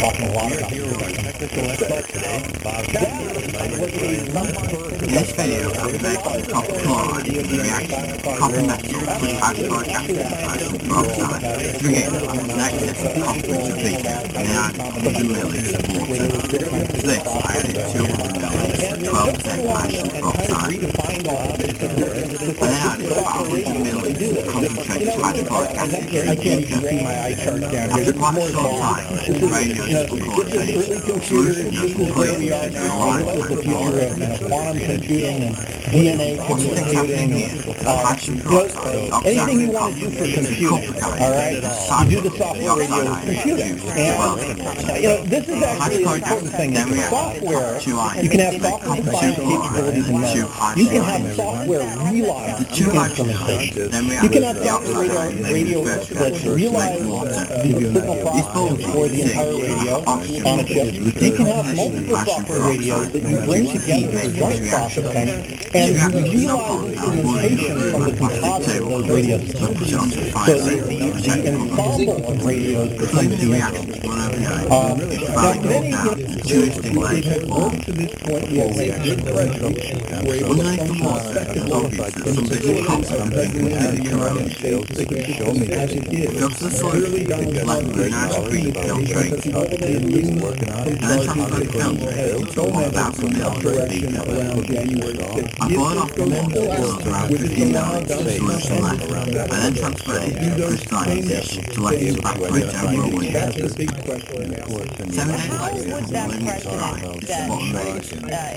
talking a lot about technical expert today, Bob This video will make the copper chloride reaction copper metal with hydrochloric acid and oxide to regain the negative copper into beaker and add 100 milliliters of water. To this I added 200 milliliters 12% hydrogen oxide and then added about 100 milliliters of concentrated hydrochloric acid to the beaker. After quite a short time, the radioisotope polarization solution has completely into a line the future of quantum computing and DNA What's the thing happening computing. The Uh, hydrogen you know, peroxide, uh, anything you want to do for is computing, all right, you do the software radio oxide computing. And, you know, this is actually an important thing. Then we The have software, you can have software-defined capabilities in memory. You can have software realize instrumentation. ions, then we You can have software radio, radio that realize the These for the entire radio. On chip. You can have multiple software radios that you bring together for joint processing, and you is realize not instrumentation from the composite of those radio So put it onto systems. the So fire the, site, the, protect the the ensemble of radios becomes the the reaction instrument. one over nine. Um, now, many down get- two distinct layers of form. to this point where reaction pressure were able to Underneath the water, it's obvious that some bits of copper have been completely corroded. Filter the solid, left with a nice green filtrate, and then transfer the filtrate into a 1000 milliliter beaker. I boil off the water till there's around 15 milliliters of solution left, and then transfer it into a crystalline dish to let it evaporate over a week. Seven days later, would the that limit is pressure dry, this is that,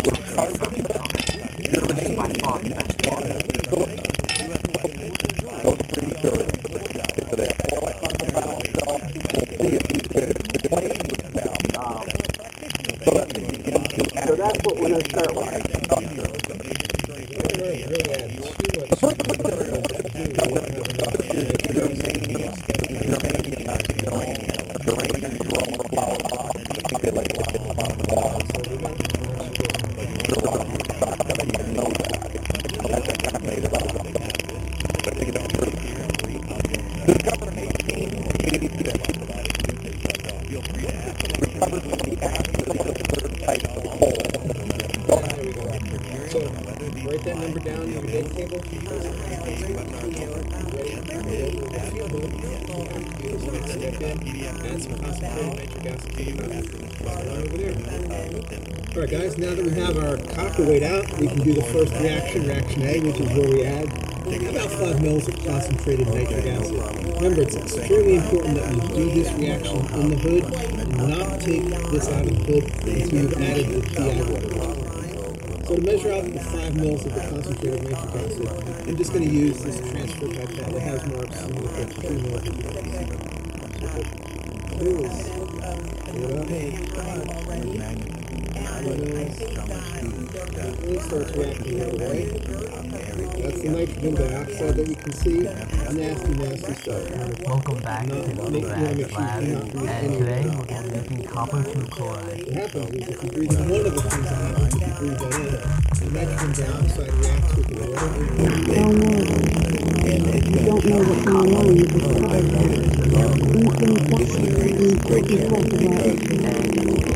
Yeah. Our copper out, we can do the first reaction, reaction A, which is where we add about five mils of concentrated nitric acid. Remember, it's extremely important that you do this reaction in the hood and not take this out of the hood until you've added the DI water. So to measure out the 5 mils of the concentrated nitric acid, I'm just going to use this transfer pipette. It has marks it for 2 mils. Ooh. Hold up. It starts reacting right away. That's the nitrogen dioxide that you can see. Nasty, nasty stuff. Welcome back to the Make- Brad make sure Lab, you're not breathing and today we're going to be making copper 2 chloride. What happens is if you breathe in one of the things that happens if you breathe that in, the nitrogen dioxide reacts with the water. don't. You don't know what's going on. You just have it. You can't be talk about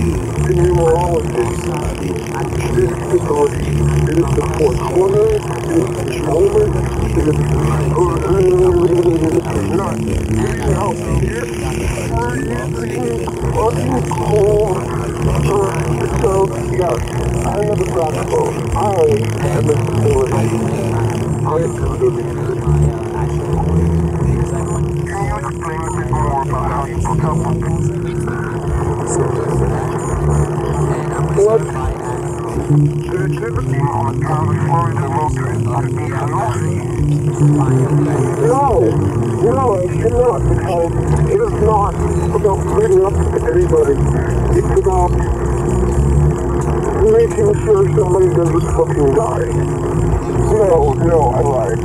fucking on We lost touch already with the program and it thought it was delivered from radio. It's silent. I don't know. Yeah, she's on the phone or it's gone to voicemail or something. You don't get a reply soon because you can't do it. Uh, sorry, call us. You know how to do No, no, it should not, because it is not about bringing up anybody. It's about making sure somebody doesn't fucking die. No, no, I lied.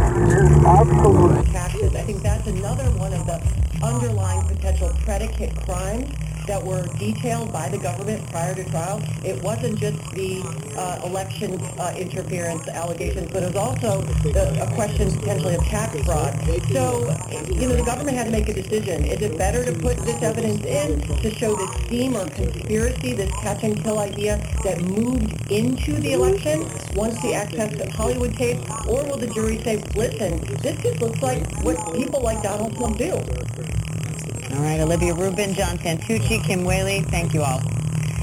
Absolutely. I think that's another one of the underlying potential predicate crimes that were detailed by the government prior to trial. It wasn't just the uh, election uh, interference allegations, but it was also the, a question potentially of tax fraud. So, you know, the government had to make a decision. Is it better to put this evidence in to show this scheme or conspiracy, this catch and kill idea that moved into the election once the access to Hollywood tapes, or will the jury say, listen, this just looks like what people like Donald Trump do? All right, Olivia Rubin, John Santucci, Kim Wehle, thank you all.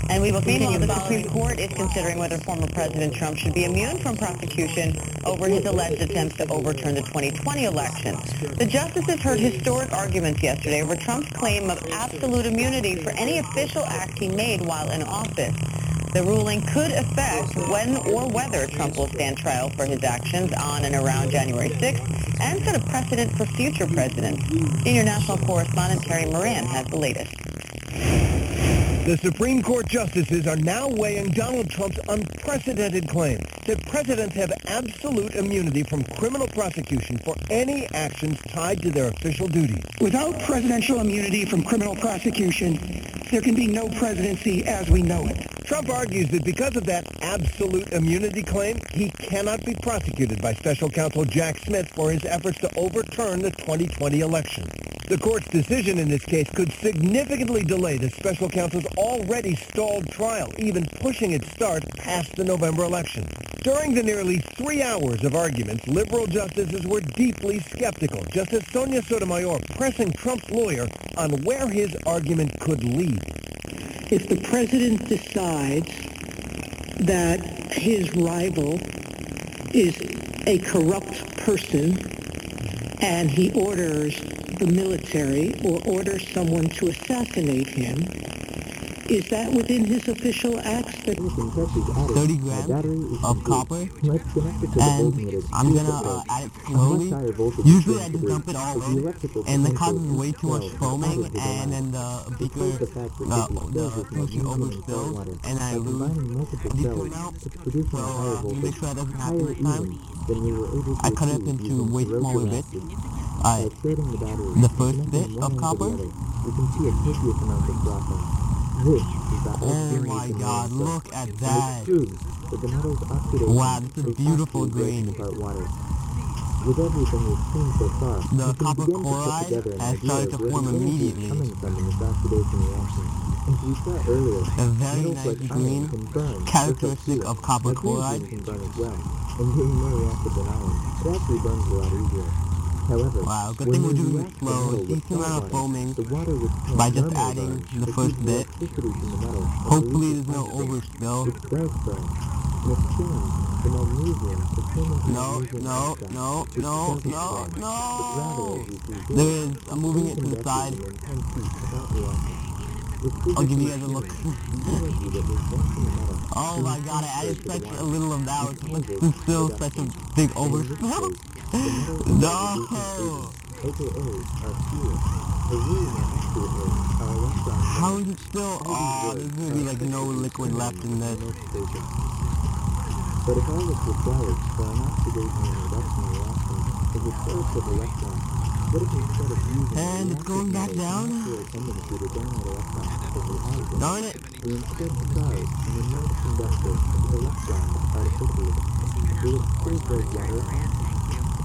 And we will continue. The Supreme Court is considering whether former President Trump should be immune from prosecution over his alleged attempts to overturn the 2020 election. The justices heard historic arguments yesterday over Trump's claim of absolute immunity for any official act he made while in office. The ruling could affect when or whether Trump will stand trial for his actions on and around January 6th and set a precedent for future presidents. Senior national correspondent Terry Moran has the latest. The Supreme Court justices are now weighing Donald Trump's unprecedented claim that presidents have absolute immunity from criminal prosecution for any actions tied to their official duties. Without presidential immunity from criminal prosecution, there can be no presidency as we know it. Trump argues that because of that absolute immunity claim, he cannot be prosecuted by special counsel Jack Smith for his efforts to overturn the 2020 election. The court's decision in this case could significantly delay the special counsel's already stalled trial, even pushing its start past the November election. During the nearly three hours of arguments, liberal justices were deeply skeptical. Justice Sonia Sotomayor pressing Trump's lawyer on where his argument could lead. If the president decides that his rival is a corrupt person and he orders the military or orders someone to assassinate him, is that within his official acts that 30 grams of copper and I'm gonna uh, add it slowly. Usually I just dump it all in and that causes way too much foaming and then the beaker, uh, the solution overspills and I lose a decent amount. So uh, to make sure that doesn't happen this time, I cut it up into way smaller bits. Uh, the first bit of copper Oh my god, look at that. Wow, this is beautiful green. The copper chloride has started to form immediately. A very nice green, characteristic of copper chloride. Wow, good thing we're doing it slow. A decent amount of foaming by just adding the first bit. Hopefully there's no overspill. No, no, no, no, no, no. There is. I'm moving it to the side. I'll give you guys a look. oh my god, I added such a little amount, but there's still such a big overspill. No! How is it still? Oh, there's gonna be like no liquid left in this. But if all that's required for an oxidation and reduction reaction is the source of electrons, what if instead of using And it's going back down? natural tendency to download electrons because we have Darn it! We instead decide an immense conductor to the left arm artificially. We would freeze those letters.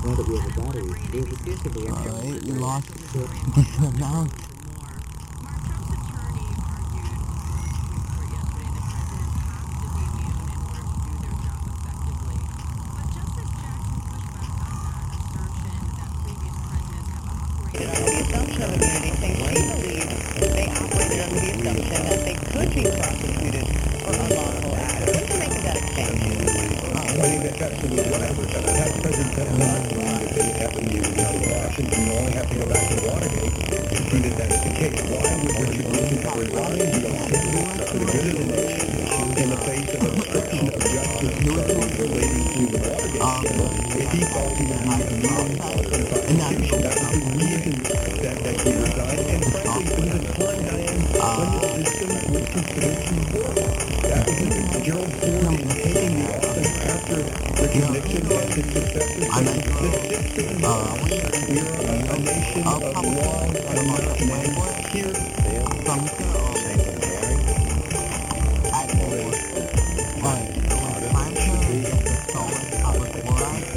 Now that we have a battery, we have a case of electric. Alright, we lost the amount. the assumption of immunity, saying she believes they operated under the assumption that they could be prosecuted for unlawful acts. I think that's absolutely whatever. That Clinton not believe that it happened in Washington. You only have to go back to Watergate to see that that is the case. Why would Richard Nixon resign the office for the good of the nation in the face of obstruction of justice relating to the Watergate scandal if he thought he was not prosecution? That was the reason that, that he resigned. And frankly, it was a time, when the system was considered too poor. I the system uh, nation of law and not men. Here, from the at four. But when it's time to get the stolen copper chloride,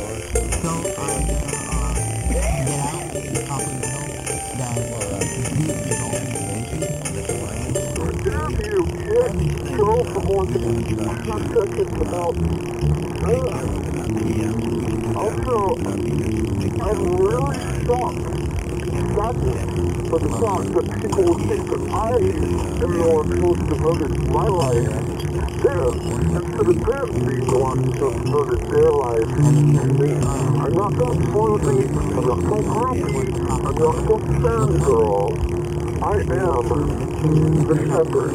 so I'm gonna uh, Also, I'm really shocked, saddened by the fact that people think that I am who has devoted my life there, instead of them being the ones who have devoted their life to me. I'm not some floozy, I'm not some groupie, I'm not some fangirl. I am the shepherd.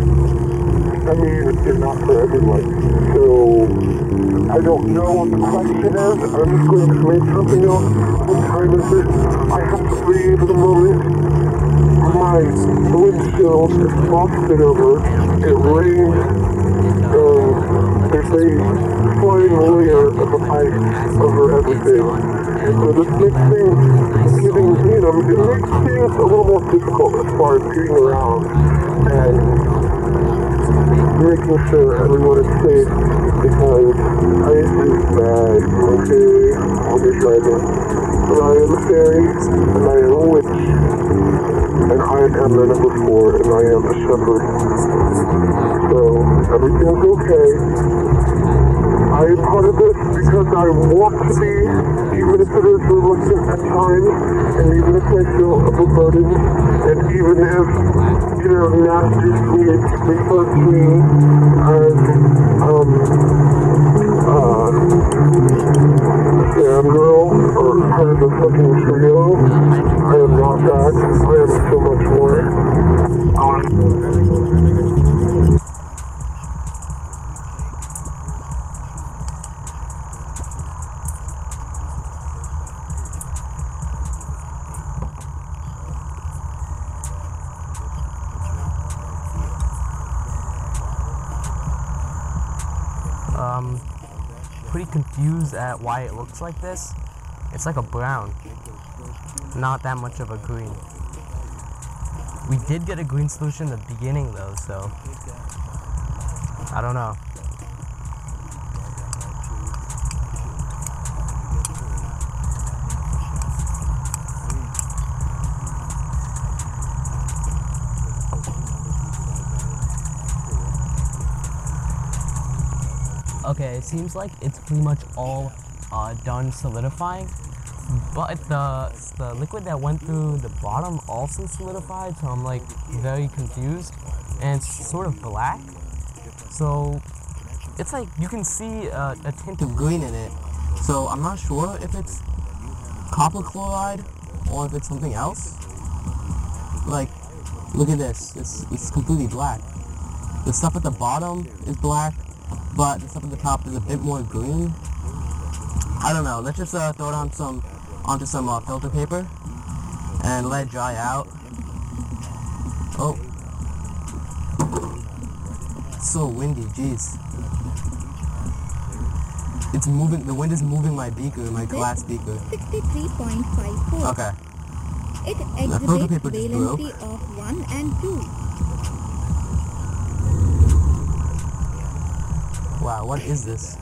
I mean, it's not for everyone. So, I don't know what the question is. I'm just going to make something up. What time is it? I have to leave in a moment. My windshield is frosted over. It rained. Um, there's a flying layer of ice over everything. So this makes things, getting, you know, it makes things a little more difficult as far as getting around. And making sure everyone is safe because ice is bad, okay, when you're driving. But I am a fairy, and I am a witch, and I am the number four, and I am a shepherd. So, everything's okay. I am part of this because I want to be, even if it is the reluctant at times, and even if I feel overburdened, and even if, you know, nasty sweet refers to me as, um, uh, Sam Girl, or part of the fucking trio. I am not that. I am so much more. um, at why it looks like this. It's like a brown, not that much of a green. We did get a green solution in the beginning though, so I don't know. Okay, it seems like it's pretty much all uh, done solidifying, but the the liquid that went through the bottom also solidified, so I'm like very confused, and it's sort of black. So it's like you can see a, a tint of green in it. So I'm not sure if it's copper chloride or if it's something else. Like, look at this. It's it's completely black. The stuff at the bottom is black, but the stuff at the top is a bit more green. I don't know. Let's just uh, throw it on some onto some uh, filter paper and let it dry out. Oh, it's so windy. Jeez, it's moving. The wind is moving my beaker, my glass beaker. 63.54. Okay. It The filter exhibits paper just broke. valency of 1 and 2. Wow, what is this?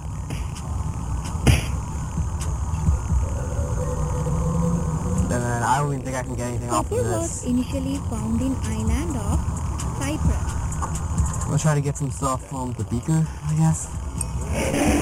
And I don't even think I can get anything off of was initially found in island of Cyprus. I'm gonna try to get some stuff from the beaker, I guess.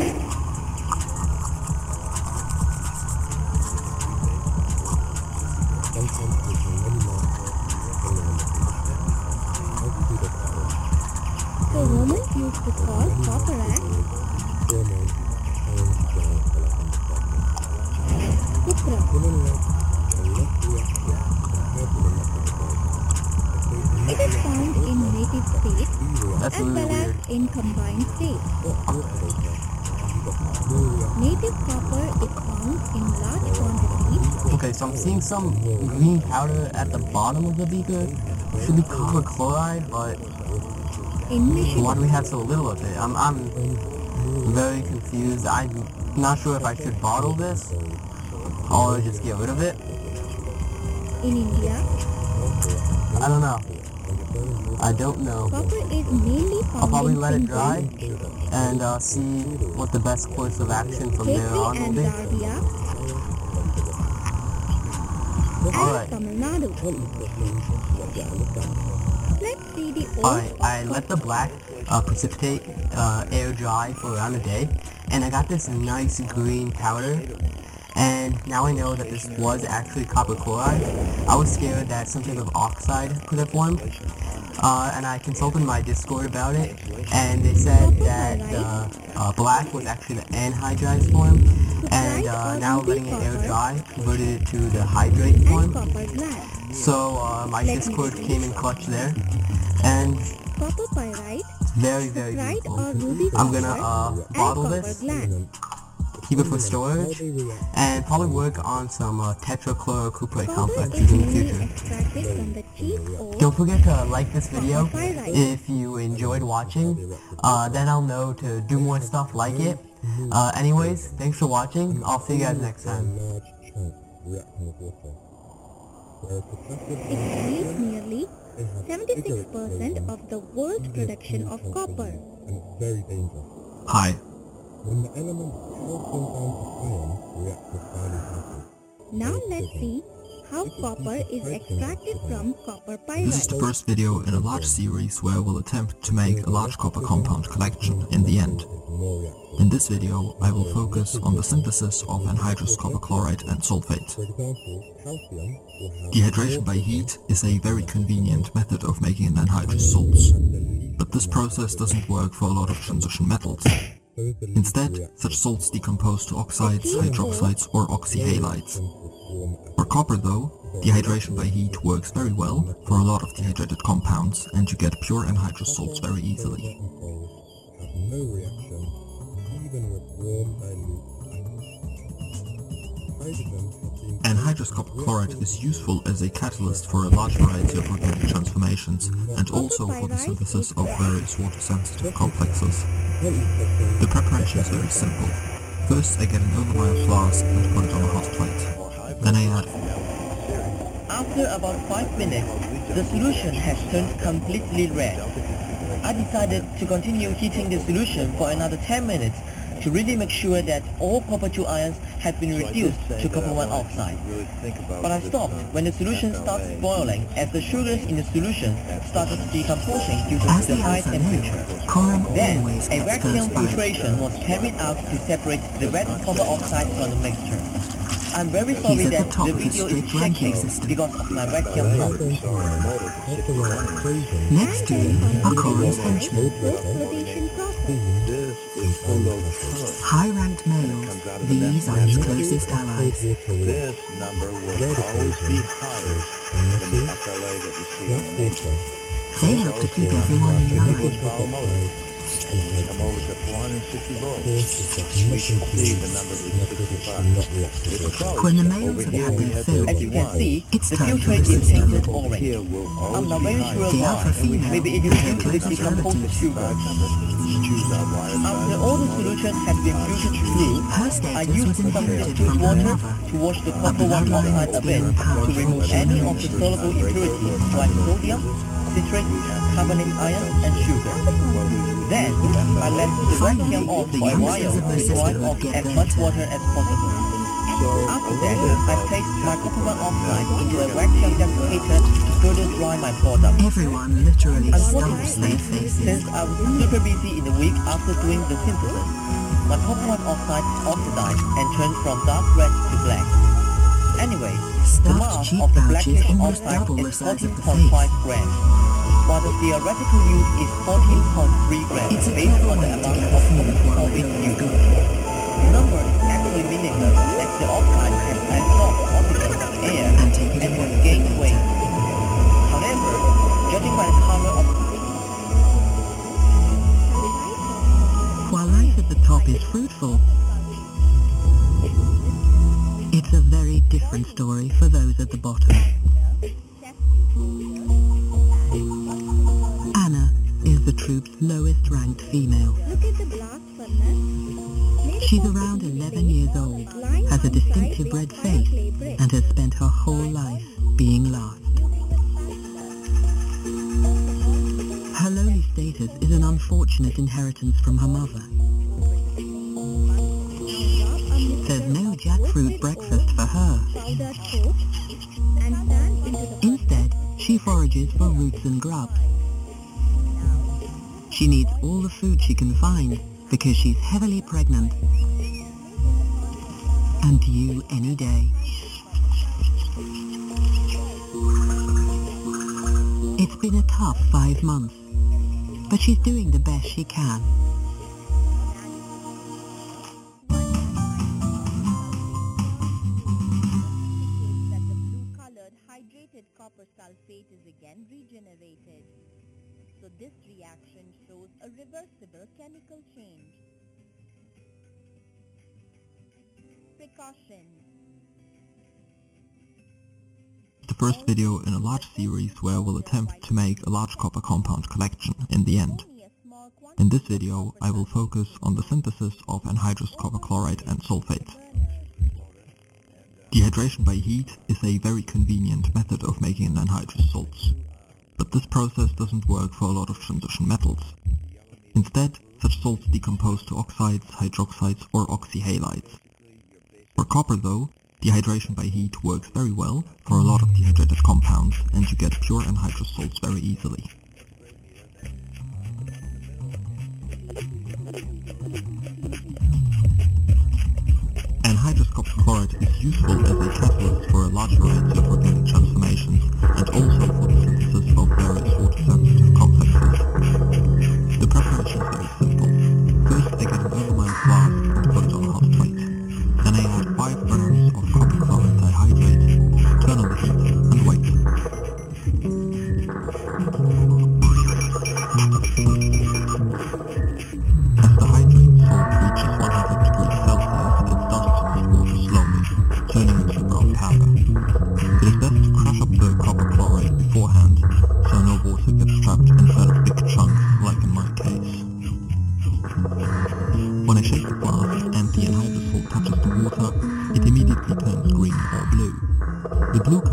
Some green powder at the bottom of the beaker. Should be copper chloride, but why do we have so little of it? I'm, I'm very confused. I'm not sure if I should bottle this or just get rid of it. In India, I don't know. I don't know. copper is mainly found I'll probably let it dry and uh, see what the best course of action from there on will be. Let's see the Alright, I let the black uh, precipitate uh, air dry for around a day, and I got this nice green powder. And now I know that this was actually copper chloride. I was scared that some type of oxide could have formed. Uh, and I consulted my Discord about it, and they said that uh, uh, black was actually the anhydride form, and uh, now letting it air dry converted it to the hydrate form. So uh, my Discord came in clutch there, and Copper pyrite, it's very, very right? beautiful. or ruby I'm gonna uh, bottle this. Keep it for storage, and probably work on some uh, tetrachlorocuprate Copper complexes in the future. extracted from the cheap ore Don't forget to like this video if you enjoyed watching. Uh, then I'll know to do more stuff like it. Uh, anyways, thanks for watching. I'll see you guys next time. It yields nearly 76% of the world's production of copper. Hi. Now let's see how copper is extracted from copper This is the first video in a large series where I will attempt to make a large copper compound collection in the end. In this video, I will focus on the synthesis of anhydrous copper chloride and sulfate. Dehydration by heat is a very convenient method of making an anhydrous salts, but this process doesn't work for a lot of transition metals. Instead, such salts decompose to oxides, hydroxides or oxyhalides. For copper though, dehydration by heat works very well for a lot of dehydrated compounds and you get pure anhydrous salts very easily. Anhydrous copper chloride is useful as a catalyst for a large variety of organic transformations and also for the synthesis of various water-sensitive complexes. The preparation is very simple. First I get an earthenware flask and put it on a hot plate. Then I add After about 5 minutes, the solution has turned completely red. I decided to continue heating the solution for another 10 minutes to really make sure that all copper 2 ions have been reduced to copper 1 oxide. But I stopped when the solution started boiling as the sugars in the solution started decomposing due to As the the high answer temperature. Then, a vacuum filtration was carried out to separate the red copper oxide from the mixture. I'm very He's sorry at the that top the video is strict ranking shaking system. because of my vacuum pump. Next to him are Coram's henchmen. High-ranked males, these are his closest allies. This number will always be higher than the FLA that you see on the They help to keep everyone line. come over to 460 volts. We can see the number is 65. When the males have had their fill, As you can see, it's the filtrate is painted orange. I'm not very sure The alpha female Maybe it is is the due to the closest sugar. After all the solution has been filtered through, I was some distilled water to wash the copper one oxide a bit to remove any of the soluble impurities like sodium, citrate, carbonate ion, and sugar. Then, I let the vacuum off for a while to dry off as much water as possible. After that, I placed my copper one oxide into a vacuum desiccator to further dry my product. Everyone literally Unfortunately, their faces. since I was super busy in the week after doing the synthesis, my copper one oxide oxidized and turned from dark red to black. Anyway, the mass of the blackish oxide is size of the 14.5 grams, while the theoretical use is 14.3 grams It's based on the amount of a feel for solvent whether it's used. good. The number is actually meaningless as the oxide has absorbed oxygen from air And take it and away has gained later. weight. However, judging by the color of While life at the top is fruitful, it's a very different story for those at the bottom. Troop's lowest ranked female. Look at the blast. She's around 11 years old, has a distinctive red face, and has she's doing the best she can. copper sulfate is again regenerated. So this reaction shows a reversible first video in a large series where we'll attempt to make a large copper compound collection in the end. In this video, I will focus on the synthesis of anhydrous copper chloride and sulfate. Dehydration by heat is a very convenient method of making an anhydrous salts. But this process doesn't work for a lot of transition metals. Instead, such salts decompose to oxides, hydroxides or oxyhalides. For copper though, dehydration by heat works very well for a lot of dehydrated compounds and you get pure anhydrous salts very easily. Anhydrous copper chloride is useful as a catalyst for a large variety of organic transformations and also for the synthesis of various water-sensitive complexes.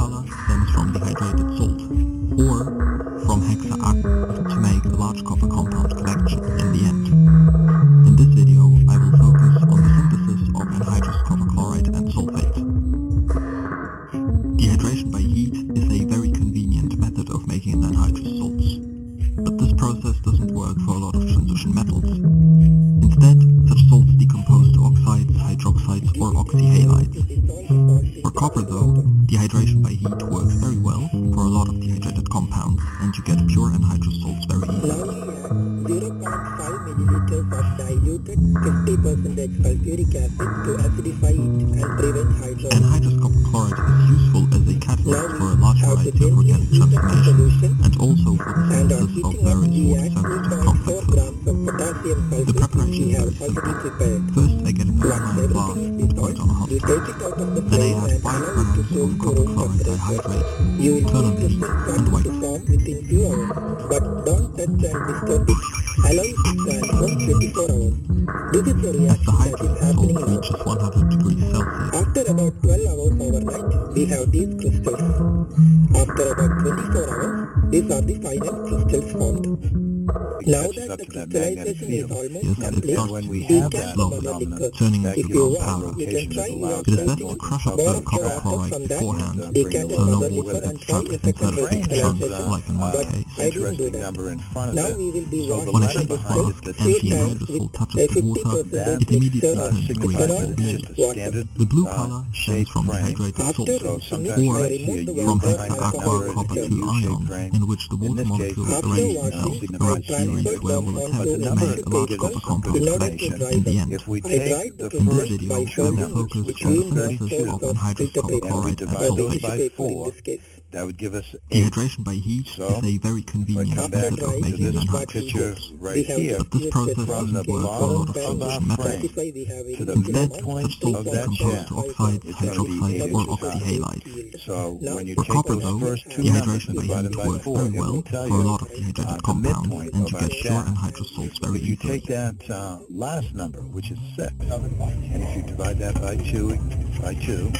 Color The preparation First, they get a glass bar with white on a hot plate. Then I add 5 grams of copper chloride hydrate, turn on this, and wait. But don't touch and disturb it. Allow it to stand for 24 hours. This is the reaction the that is happening now. just 100 degrees Celsius. After about 12 hours overnight, we have these crystals. After about 24 hours, these are the final crystals formed. Now that the crystallization is almost yes, complete, starts to we dissolve can slowly, cover the liquid. turning If into you want, you can try your It is best to crush up the copper chloride beforehand, Decant so no another water liquid and gets try trapped a second inside of chunks, crystallization. like in my But case. I didn't do that. number in front of Now we will be So the When a the shape it, crystals empty three and times hydrosol with touches a the water, 50% it immediately mixture of turns green signifies or that blue. a water. standard The blue uh, color stems shade from frame. dehydrated After salt, So rinsing it, sometimes or I you see a remove the from water behind and it, hexa cover or it aqua with copper it's a 2 U-shaped ions, frame. in which the water this case, molecules it's arrange the, themselves signifies around key rings transferred where them we'll onto attempt to make a large paper copper compound in formation in the them. end. If we I take the the In this first video, by we will showing focus which on the green of of anhydrous copper filter and we chloride and divide or those sulfate. By tissue paper in four, this case. that would give us. Dehydration by heat So, is a very convenient method of making this an what anhydrous we picture right here, But this process doesn't work for a lot of bottom solution methods. frame we have a to the Instead, midpoint such of that decompose to oxides, it's going to be hydroxides, or inches high. oxyhalides. So when you For copper, though, first two dehydration by heat by works four, very well for a lot of uh, dehydrated compounds, and of you get pure anhydrous salts very easily. If you take that uh, last number, which is six, and if you divide that by two, by two,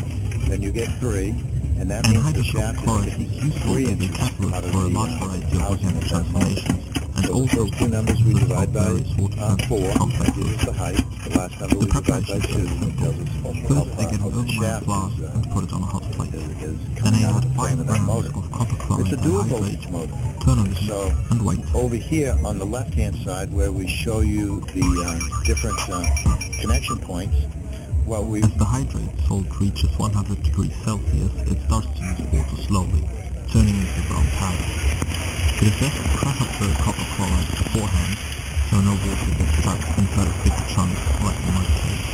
then you get three, and that means the shaft is chloride going to is be useful three inches out of for a the large variety of housing organic of that mold. transformations, and So the also first two numbers we divide by uh, four, sensitive that gives us the height. The last number The we divide by preparation two, is that simple. tells us how, First, I get an the flask is, uh, and put it on a hot plate. Then I add of the frame 5 of that grams of copper It's chloride a dual voltage motor. turn on the So and wait. over here on the left-hand side where we show you the uh, different uh, connection points, well, we As the hydrate salt reaches 100 degrees Celsius, it starts to use water slowly, turning into brown powder. It is best to crush up the copper chloride beforehand, so no water gets trapped inside of big chunks like in my case.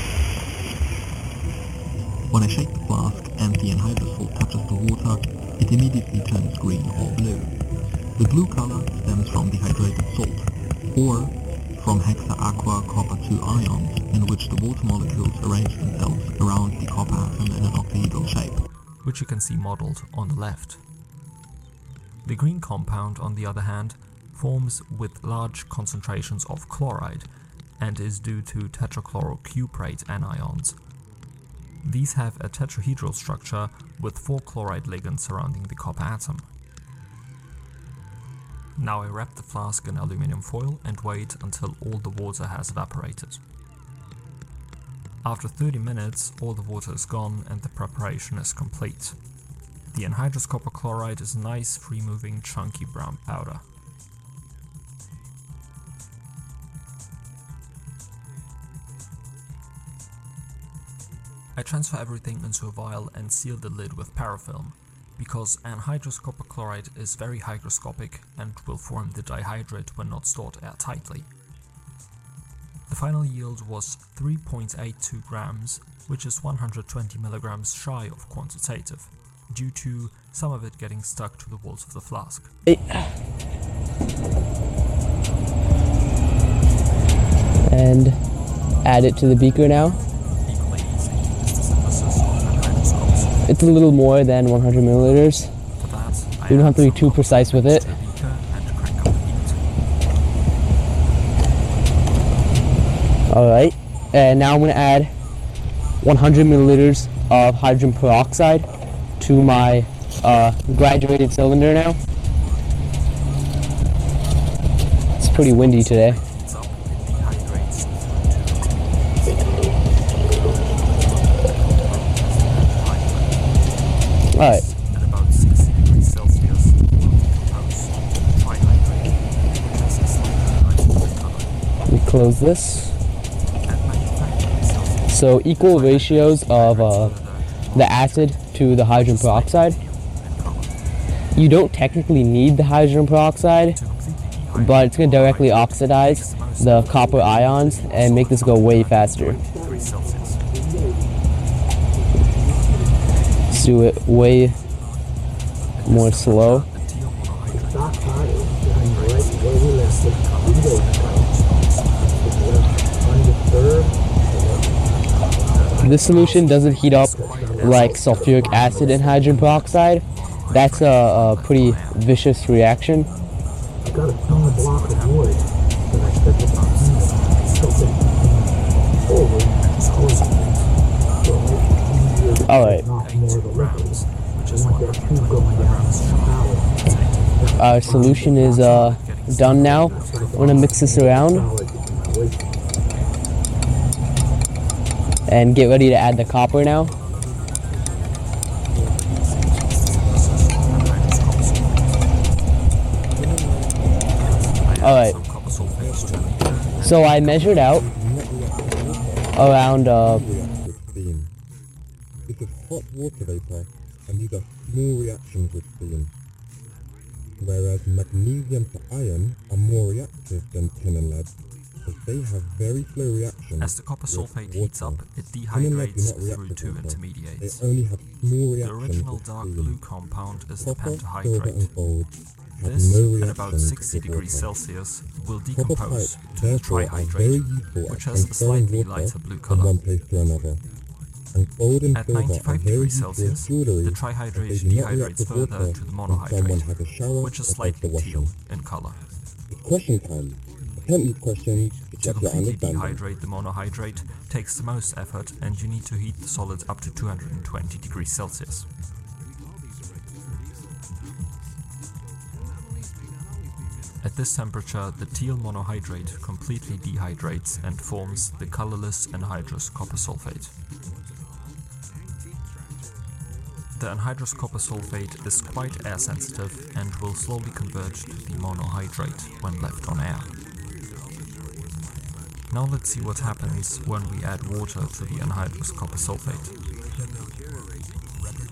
When I shake the flask and the anhydrous salt touches the water, it immediately turns green or blue. The blue color stems from dehydrated salt, or from hexa aqua copper 2 ions, in which the water molecules arrange themselves around the copper atom in an octahedral shape. which you can see modeled on the left. The green compound, on the other hand, forms with large concentrations of chloride and is due to tetrachlorocuprate anions. These have a tetrahedral structure with four chloride ligands surrounding the copper atom. Now I wrap the flask in aluminum foil and wait until all the water has evaporated. After 30 minutes, all the water is gone and the preparation is complete. The anhydrous copper chloride is a nice, free-moving, chunky brown powder. I transfer everything into a vial and seal the lid with parafilm, because anhydrous copper chloride is very hygroscopic and will form the dihydrate when not stored airtightly. The final yield was 3.82 grams, which is 120 milligrams shy of quantitative, due to some of it getting stuck to the walls of the flask. And add it to the beaker now. It's a little more than 100 milliliters. You don't have to be too precise with it. Alright, and now I'm going to add 100 milliliters of hydrogen peroxide to my uh, graduated cylinder now. It's pretty windy today. Alright. At about 60 degrees Celsius, compose trihydrate, which has a slightly lighter color. We close this. So equal ratios of uh, the acid to the hydrogen peroxide. You don't technically need the hydrogen peroxide, but it's going to directly oxidize the copper ions and make this go way faster. Do it way more slow. This solution doesn't heat up like sulfuric acid and hydrogen peroxide, that's a, a pretty vicious reaction. I've got a solid block of wood that I set with my hand. Something over Alright. Our solution is uh, done now. I'm gonna mix this around and get ready to add the copper now. Alright. So I measured out around uh. Hot water vapor and these are small reactions with steam. Whereas magnesium to iron are more reactive than tin and lead, as they have very slow reactions. As the copper sulfate heats up, it Tin and lead do dehydrates through two intermediates. They only have small The original dark blue compound is the Copper, silver pentahydrate. gold This, no at about 60 degrees. Celsius, will decompose pipe, to the trihydrate, useful which has a slightly lighter blue color. And gold and At silver are 95 very degrees useful as jewellery the as they trihydrate do not react dehydrates further to the monohydrate, has a shower which is slightly teal in color. It's question time. Attempt these questions to To check your completely dehydrate the monohydrate takes the most effort and you need to heat the solid up to 220 degrees Celsius. At this temperature, the teal monohydrate completely dehydrates and forms the colorless anhydrous copper sulfate. The anhydrous copper sulfate is quite air sensitive and will slowly converge to the monohydrate when left on air. Now let's see what happens when we add water to the anhydrous copper sulfate.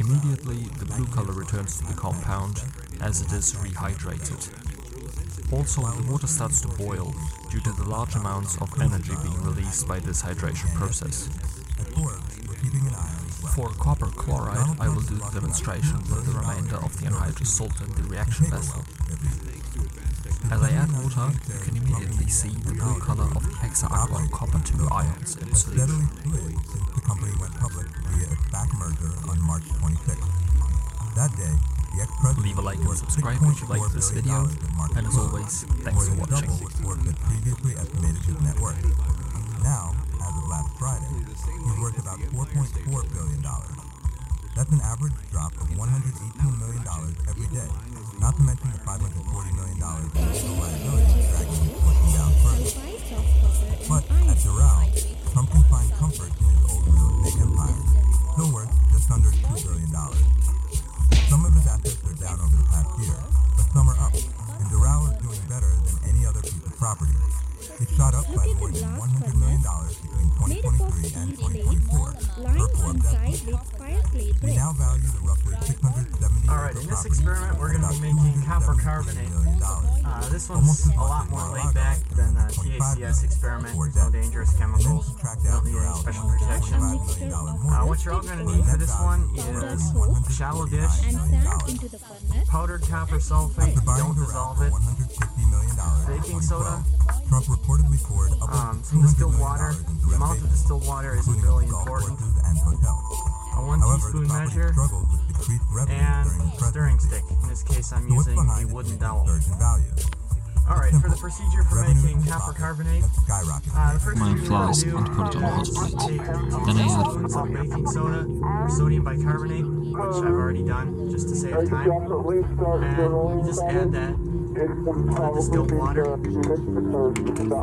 Immediately the blue color returns to the compound as it is rehydrated. Also, the water starts to boil due to the large amounts of energy being released by this hydration process. For copper chloride, I will do the demonstration with the remainder of the anhydrous salt in the reaction vessel. As I add water, you can immediately see the blue color of the hexaaqua copper 2 ions in solution. The company went public via a SPAC merger on March 26th. That day, Leave a like and subscribe if you like this video, and as always, thanks for watching. Double Forbes had previously estimated his net worth. Now, as of last Friday, he's worth about $4.4 billion. That's an average drop of $118 million every day, not to mention the $540 million in legal liabilities dragging his down further. But at Doral, Trump can find comfort in his old real estate empire, still worth just under $2 billion. Some of his assets are down over the past year, but some are up, and Doral is doing better than any other piece of property. It shot up by more than $100 million between 2023 and 2024, per Forbes estimate. We now value the roughly 670 Alright, in this experiment we're going to be making copper carbonate. Uh, this one's a lot more laid back than the TACS experiment. No dangerous chemicals. Don't need any special protection. Uh, what you're all going to need for this one is a shallow dish, powdered copper sulfate, don't dissolve it, baking soda, Trump reportedly poured upwards um, some distilled water. The amount of distilled water isn't really important. and hotels. A one However, teaspoon the measure struggled with decreased revenue and during stirring stick. In this case, I'm So using a wooden dowel. surge in value? Alright, for the procedure for Revenue making and copper carbonate, uh, the first My thing you're flask and put it on a hot plate. Then I add teaspoons of baking soda or sodium bicarbonate, which I've already done just to save time, and you just add that to the distilled water.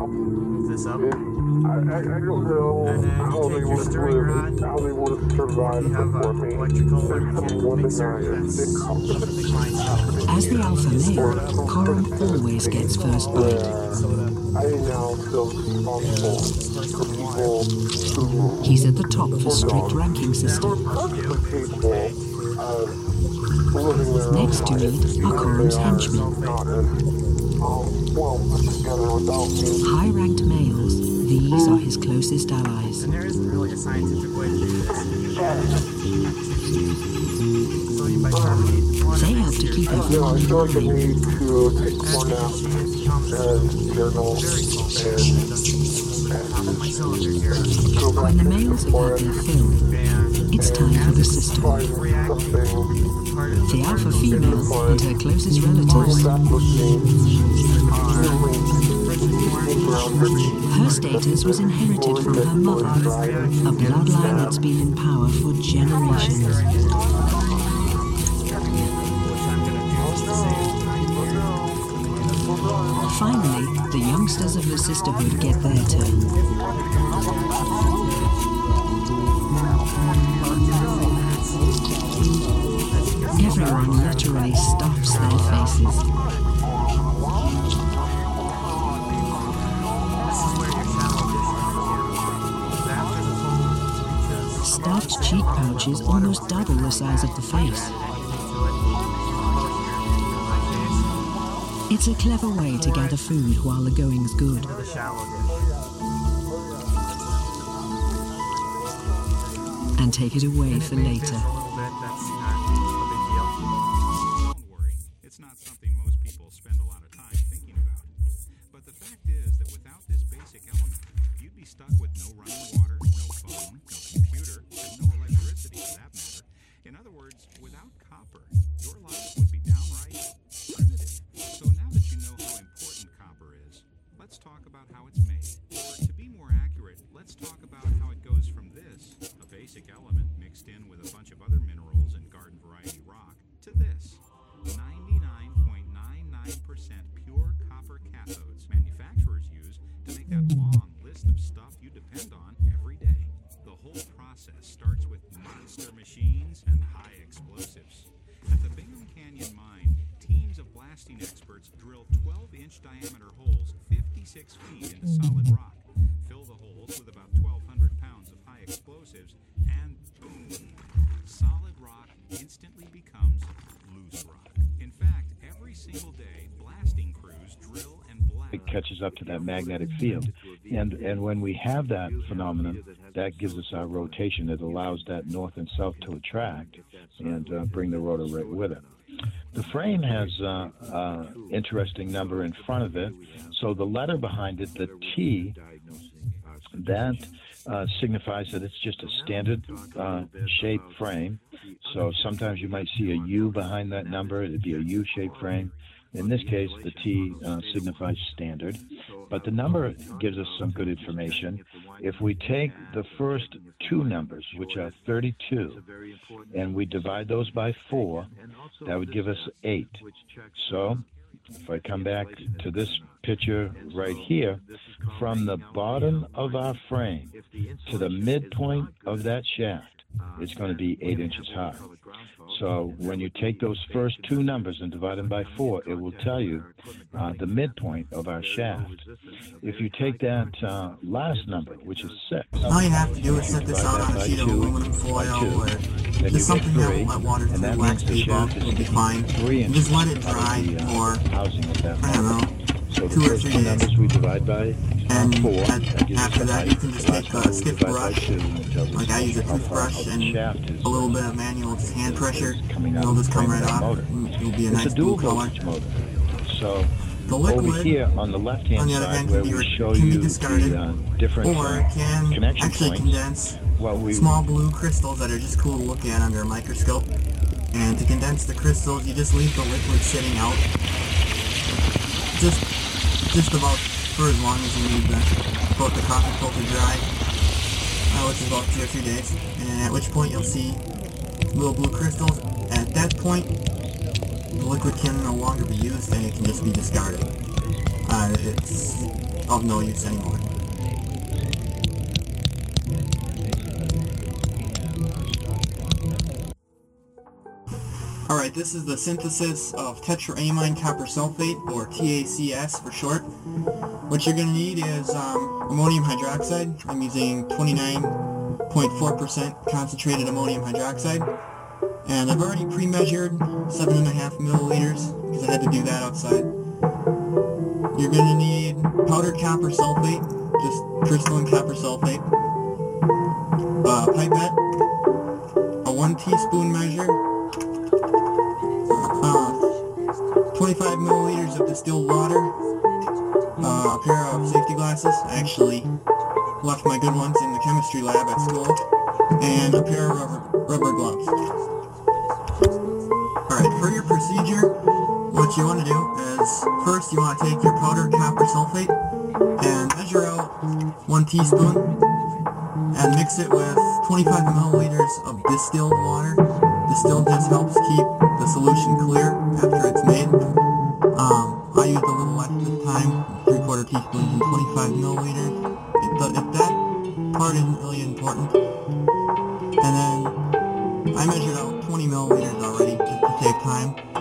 Move this up. And then you take your stirring rod. If you have an electrical or mechanical mixer, that's line stuff. As the alpha male, Coram always gets first bite. I now feel responsible for people who He's at the top of a strict ranking system. personally capable of living their own Next to life, me are Coram's henchmen. not as well put together without being High-ranked males, these are his closest allies. And there isn't really a scientific way to do this. Sodium bicarbonate, water They are mixed to keep You know, I everyone feel When the males have had their fill, it's time for the sisterhood. The alpha female and her closest relatives. Her status was inherited from her mother, a bloodline that's been in power for generations. Finally, the youngsters of the sisterhood get their turn. Everyone literally stuffs their faces. Stuffed cheek pouches almost double the size of the face. It's a clever way to gather food while the going's good. And take it away for later. Magnetic field. And and when we have that phenomenon, that gives us our rotation. It allows that north and south to attract and uh, bring the rotor right with it. The frame has uh, uh, interesting number in front of it. So the letter behind it, the T, that uh, signifies that it's just a standard uh, shape frame. So sometimes you might see a U behind that number. It'd be a U-shaped frame. In this case, the T uh, signifies standard, but the number gives us some good information. If we take the first two numbers, which are 32, and we divide those by 4, that would give us 8. So, if I come back to this picture right here, from the bottom of our frame to the midpoint of that shaft, it's going to be 8 inches high. So when you take those first two numbers and divide them by 4, it will tell you uh, the midpoint of our shaft. If you take that uh, last number, which is 6, All you have to do is set this out on a sheet of aluminum foil two, or just something get that three, will let water and through wax paper. It'll be fine. just let it dry the, uh, for, housing at that I don't know, So two or three two numbers we divide by uh, And four. at- that after that, you can just take a stiff brush, two, and it tells us like I use a toothbrush and a little uh, bit of manual just hand pressure, and it'll just come right off. and It'll be a It's nice a dual blue color. So The over here on the left hand on the other side hand, where can be we re- show can be you discarded, the uh, different or uh, can connection actually points, condense what we small blue crystals that are just cool to look at under a microscope. And to condense the crystals, you just leave the liquid sitting out, just just about for as long as you need the both the coffee filter dry, uh, which is about two or three days. And at which point you'll see little blue crystals. At that point, the liquid can no longer be used and it can just be discarded. Uh, it's of no use anymore. Alright, this is the synthesis of tetraammine copper sulfate, or TACS for short. What you're going to need is um, ammonium hydroxide. I'm using 29.4% concentrated ammonium hydroxide. And I've already pre-measured 7.5 milliliters, because I had to do that outside. You're going to need powdered copper sulfate, just crystalline copper sulfate, a pipette, a 1 teaspoon measure, uh, 25 milliliters of distilled water, uh, a pair of safety glasses. I actually left my good ones in the chemistry lab at school, and a pair of rubber, rubber gloves. Alright, for your procedure, what you want to do is, first you want to take your powdered copper sulfate and measure out one teaspoon and mix it with 25 milliliters of distilled water. Distilled just helps keep the solution clear after it's made. Um, I used a little less this time, three quarter teaspoons and 25 milliliters. The, if that part isn't really important. And then I measured out 20 milliliters already just to save time.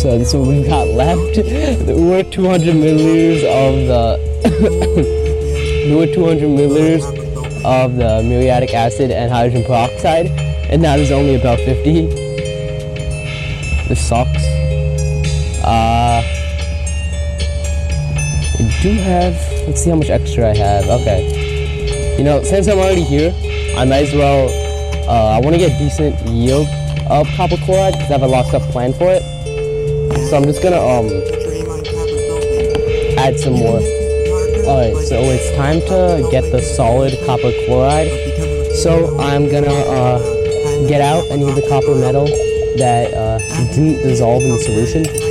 So is what we've got left. We're 200 milliliters of the. we were 200 milliliters of the muriatic acid and hydrogen peroxide, and now there's only about 50. This sucks. Uh, I do have. Let's see how much extra I have. Okay. You know, since I'm already here, I might as well. Uh, I want to get decent yield of copper chloride because I have a locked plan for it. So I'm just gonna um add some more. Alright, so it's time to get the solid copper chloride. So I'm gonna uh, get out any of the copper metal that uh, didn't dissolve in the solution.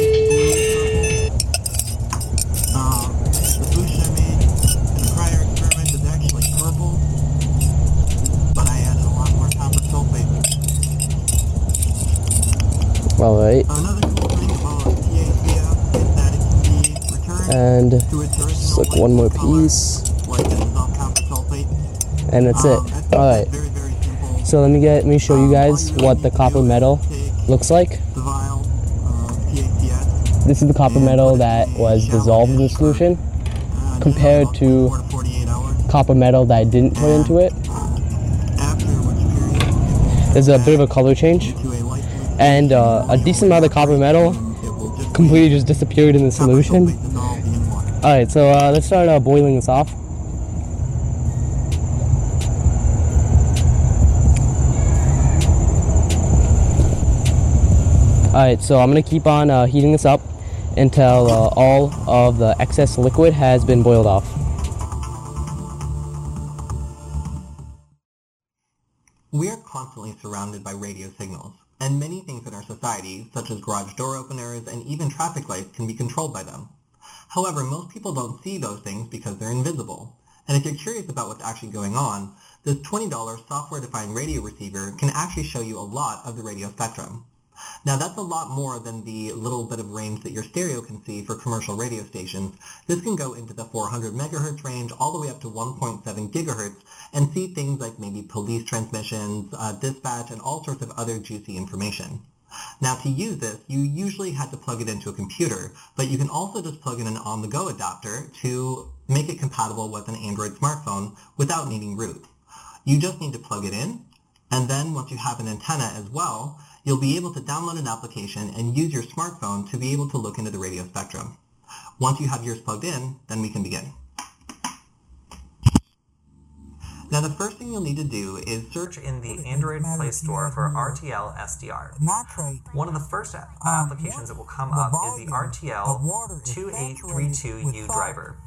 Like one more color, piece, like the dissolved sulfate. and that's Um, it. Alright, so let me get let me show you guys what the copper metal looks like. The vial TACS, This is the copper metal that was dissolved in the solution compared to copper metal that I didn't put into it. There's a bit of a color change. And uh, a decent amount of copper metal completely just disappeared in the solution. Alright, so uh, let's start uh, boiling this off. Alright, so I'm gonna keep on uh, heating this up until uh, all of the excess liquid has been boiled off. We are constantly surrounded by radio signals, and many things in our society, such as garage door openers and even traffic lights, can be controlled by them. However, most people don't see those things because they're invisible. And if you're curious about what's actually going on, this $20 software-defined radio receiver can actually show you a lot of the radio spectrum. Now that's a lot more than the little bit of range that your stereo can see for commercial radio stations. This can go into the 400 megahertz range all the way up to 1.7 gigahertz and see things like maybe police transmissions, uh, dispatch, and all sorts of other juicy information. Now to use this, you usually had to plug it into a computer, but you can also just plug in an on-the-go adapter to make it compatible with an Android smartphone without needing root. You just need to plug it in, and then once you have an antenna as well, you'll be able to download an application and use your smartphone to be able to look into the radio spectrum. Once you have yours plugged in, then we can begin. Now the first thing you'll need to do is search in the Android Play Store for RTL SDR. One of the first uh, applications that will come up is the RTL 2832U driver.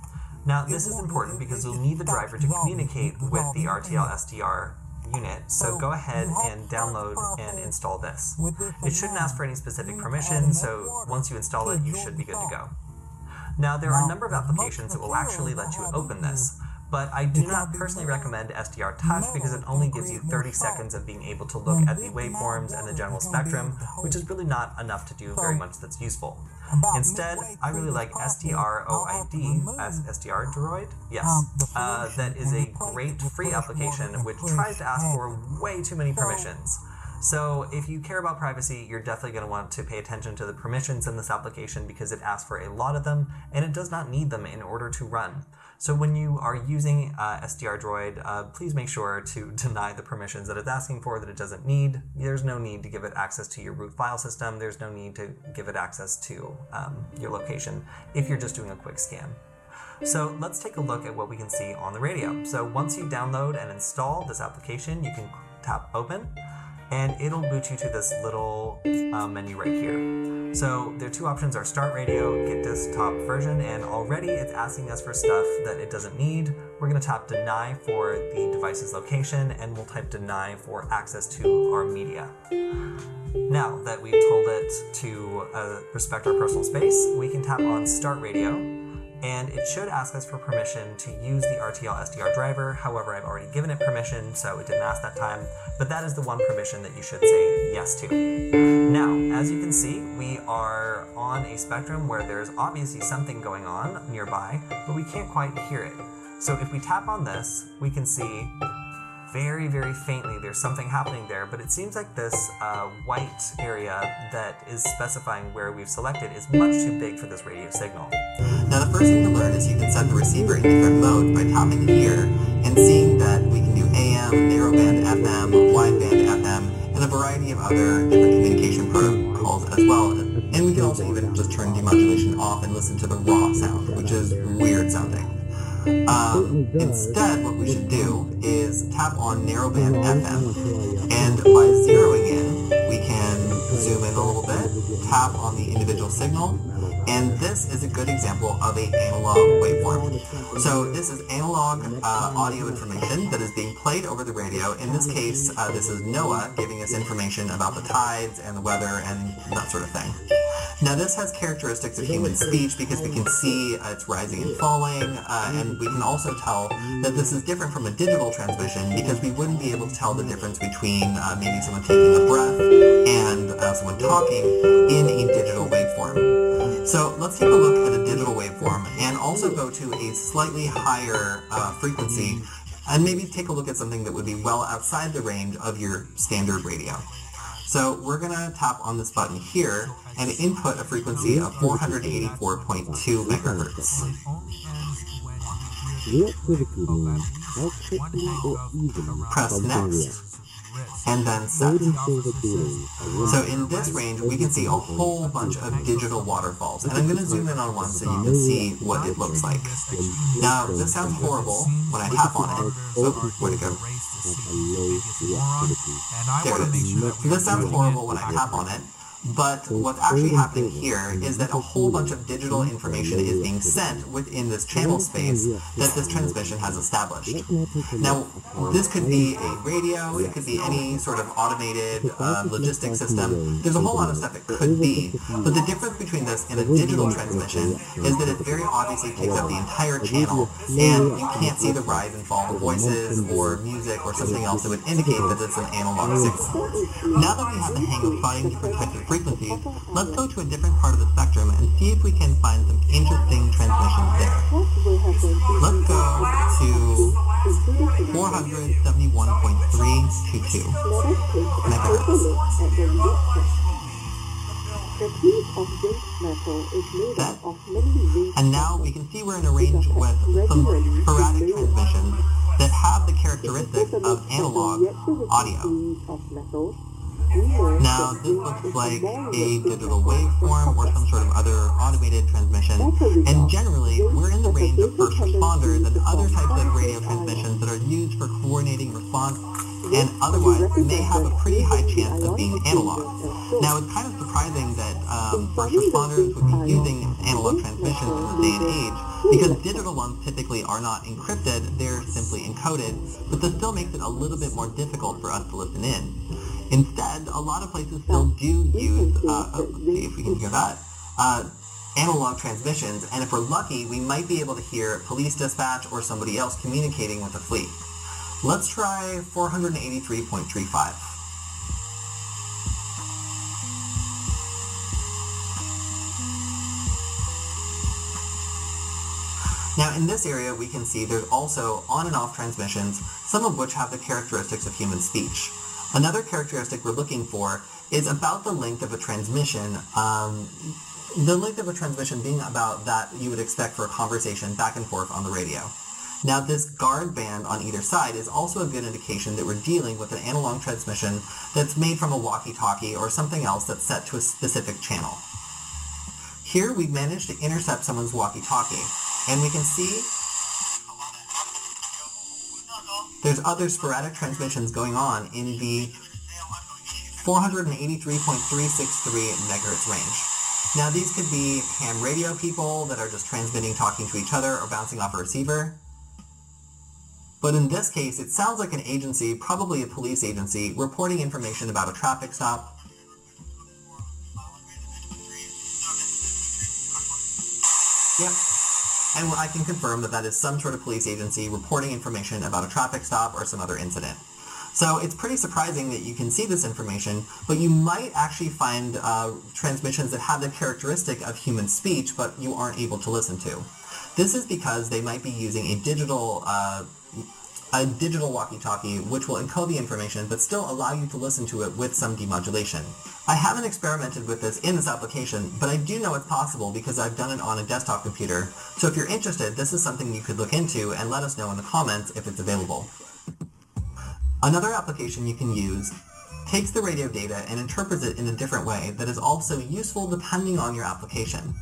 Now, this is important because you'll need the driver to communicate with the RTL SDR unit, so go ahead and download and install this. It shouldn't ask for any specific permission, so once you install it, you should be good to go. Now, there are a number of applications that will actually let you open this, but I do not personally recommend SDR Touch because it only gives you 30 seconds of being able to look at the waveforms and the general spectrum, which is really not enough to do very much that's useful. Instead, I really like SDROID as SDR Droid. Yes, uh, that is a great free application which tries to ask for way too many permissions. So if you care about privacy, you're definitely going to want to pay attention to the permissions in this application because it asks for a lot of them and it does not need them in order to run. So when you are using uh, SDR Droid, uh, please make sure to deny the permissions that it's asking for that it doesn't need. There's no need to give it access to your root file system. There's no need to give it access to um, your location if you're just doing a quick scan. So let's take a look at what we can see on the radio. So once you download and install this application, you can tap open and it'll boot you to this little uh, menu right here. So their two options are start radio, get desktop version, and already it's asking us for stuff that it doesn't need. We're gonna tap deny for the device's location, and we'll type deny for access to our media. Now that we've told it to uh, respect our personal space, we can tap on start radio, and it should ask us for permission to use the RTL SDR driver. However, I've already given it permission, so it didn't ask that time, but that is the one permission that you should say yes to. Now, as you can see, we are on a spectrum where there's obviously something going on nearby, but we can't quite hear it. So if we tap on this, we can see very, very faintly there's something happening there, but it seems like this uh, white area that is specifying where we've selected is much too big for this radio signal. Now the first thing to learn is you can set the receiver in different modes by tapping here and seeing that we can do AM, narrowband FM, wideband FM, and a variety of other different communication protocols as well. And we can also even just turn demodulation off and listen to the raw sound, which is weird sounding. Um, instead, what we should do is tap on narrowband FM, and by zeroing in, we can zoom in a little bit, tap on the individual signal, and this is a good example of a analog waveform. So this is analog uh, audio information that is being played over the radio. In this case, uh, this is NOAA giving us information about the tides and the weather and that sort of thing. Now this has characteristics of human speech because we can see uh, it's rising and falling, uh, and we can also tell that this is different from a digital transmission because we wouldn't be able to tell the difference between uh, maybe someone taking a breath and uh, someone talking in a digital waveform. So let's take a look at a digital waveform and also go to a slightly higher uh, frequency and maybe take a look at something that would be well outside the range of your standard radio. So we're going to tap on this button here and input a frequency of 484.2 megahertz. Press next and then set. So in this range, we can see a whole bunch of digital waterfalls. And I'm going to zoom in on one so you can see what it looks like. Now, this sounds horrible when I tap on it. Oh, where'd it go? There it is. This sounds horrible when I tap on it. But what's actually happening here is that a whole bunch of digital information is being sent within this channel space that this transmission has established. Now, this could be a radio, it could be any sort of automated uh, logistic system. There's a whole lot of stuff it could be. But the difference between this and a digital transmission is that it very obviously takes up the entire channel, and you can't see the rise and fall of voices or music or something else that would indicate that it's an analog signal. Now that we have the hang of finding different types of frequencies, let's go to a different part of the spectrum and see if we can find some interesting transmissions there. Let's go to 471.322 megahertz. Set. And now we can see we're in a range with some sporadic transmissions that have the characteristics of analog audio. Now, this looks like a digital waveform or some sort of other automated transmission, and generally, we're in the range of first responders and other types of radio transmissions that are used for coordinating response and otherwise may have a pretty high chance of being analog. Now, it's kind of surprising that um, first responders would be using analog transmissions in this day and age because digital ones typically are not encrypted, they're simply encoded, but this still makes it a little bit more difficult for us to listen in. Instead, a lot of places still do use, uh, oh, see if we can hear that, uh, analog transmissions, and if we're lucky, we might be able to hear police dispatch or somebody else communicating with the fleet. Let's try 483.35. Now in this area we can see there's also on and off transmissions, some of which have the characteristics of human speech. Another characteristic we're looking for is about the length of a transmission, um, the length of a transmission being about that you would expect for a conversation back and forth on the radio. Now this guard band on either side is also a good indication that we're dealing with an analog transmission that's made from a walkie-talkie or something else that's set to a specific channel. Here we've managed to intercept someone's walkie-talkie and we can see there's other sporadic transmissions going on in the 483.363 megahertz range. Now these could be ham radio people that are just transmitting talking to each other or bouncing off a receiver. But in this case, it sounds like an agency, probably a police agency, reporting information about a traffic stop. Yep. And I can confirm that that is some sort of police agency reporting information about a traffic stop or some other incident. So it's pretty surprising that you can see this information, but you might actually find uh, transmissions that have the characteristic of human speech, but you aren't able to listen to. This is because they might be using a digital uh, a digital walkie-talkie which will encode the information but still allow you to listen to it with some demodulation. I haven't experimented with this in this application, but I do know it's possible because I've done it on a desktop computer. So if you're interested, this is something you could look into and let us know in the comments if it's available. Another application you can use takes the radio data and interprets it in a different way that is also useful depending on your application.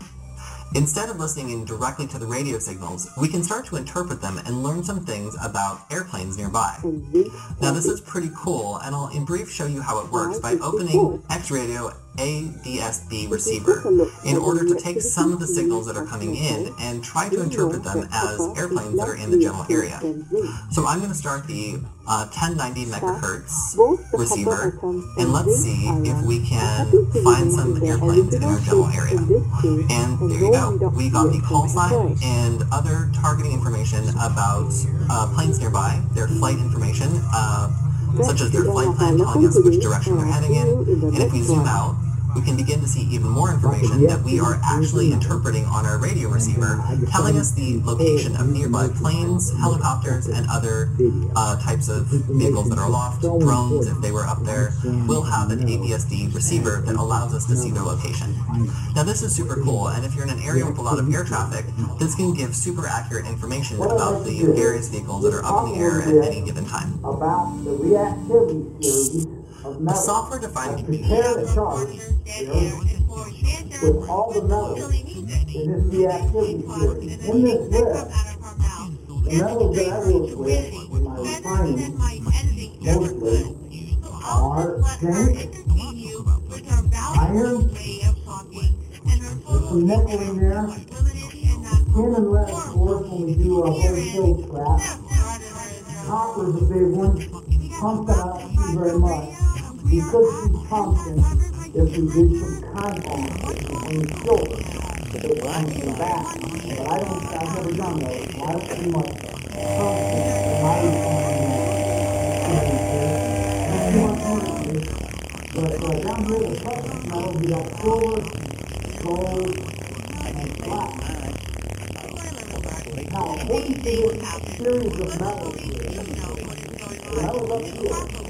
Instead of listening in directly to the radio signals, we can start to interpret them and learn some things about airplanes nearby. Mm-hmm. Now this is pretty cool, and I'll in brief show you how it works by opening X-Radio ADSB receiver in order to take some of the signals that are coming in and try to interpret them as airplanes that are in the general area. So I'm going to start the uh, 1090 megahertz receiver and let's see if we can find some airplanes in our general area. And there you go. We got the call sign and other targeting information about uh, planes nearby, their flight information, uh, such as their flight plan telling us which direction they're heading in. And if we zoom out, we can begin to see even more information that we are actually interpreting on our radio receiver, telling us the location of nearby planes, helicopters, and other uh, types of vehicles that are aloft, drones if they were up there, will have an ABSD receiver that allows us to see their location. Now this is super cool, and if you're in an area with a lot of air traffic, this can give super accurate information about the various vehicles that are up in the air at any given time. About the reactivity series The software-defined prepare the charge with all the metals in this reactivity series. In this list, the metals that I work with in my refining mostly are zinc, iron, there's some nickel in there, tin and lead, of course, when we do a whole field scrap. Copper's a big one, tungsten I very much. We could see tungsten if we did some on the silver. If it comes from back. But I don't, I've never done those. I don't see much tungsten in my. But uh, down here, the precious metals, we got silver, gold, and platinum. Now, according to this series of metals here, the metals here is metals here.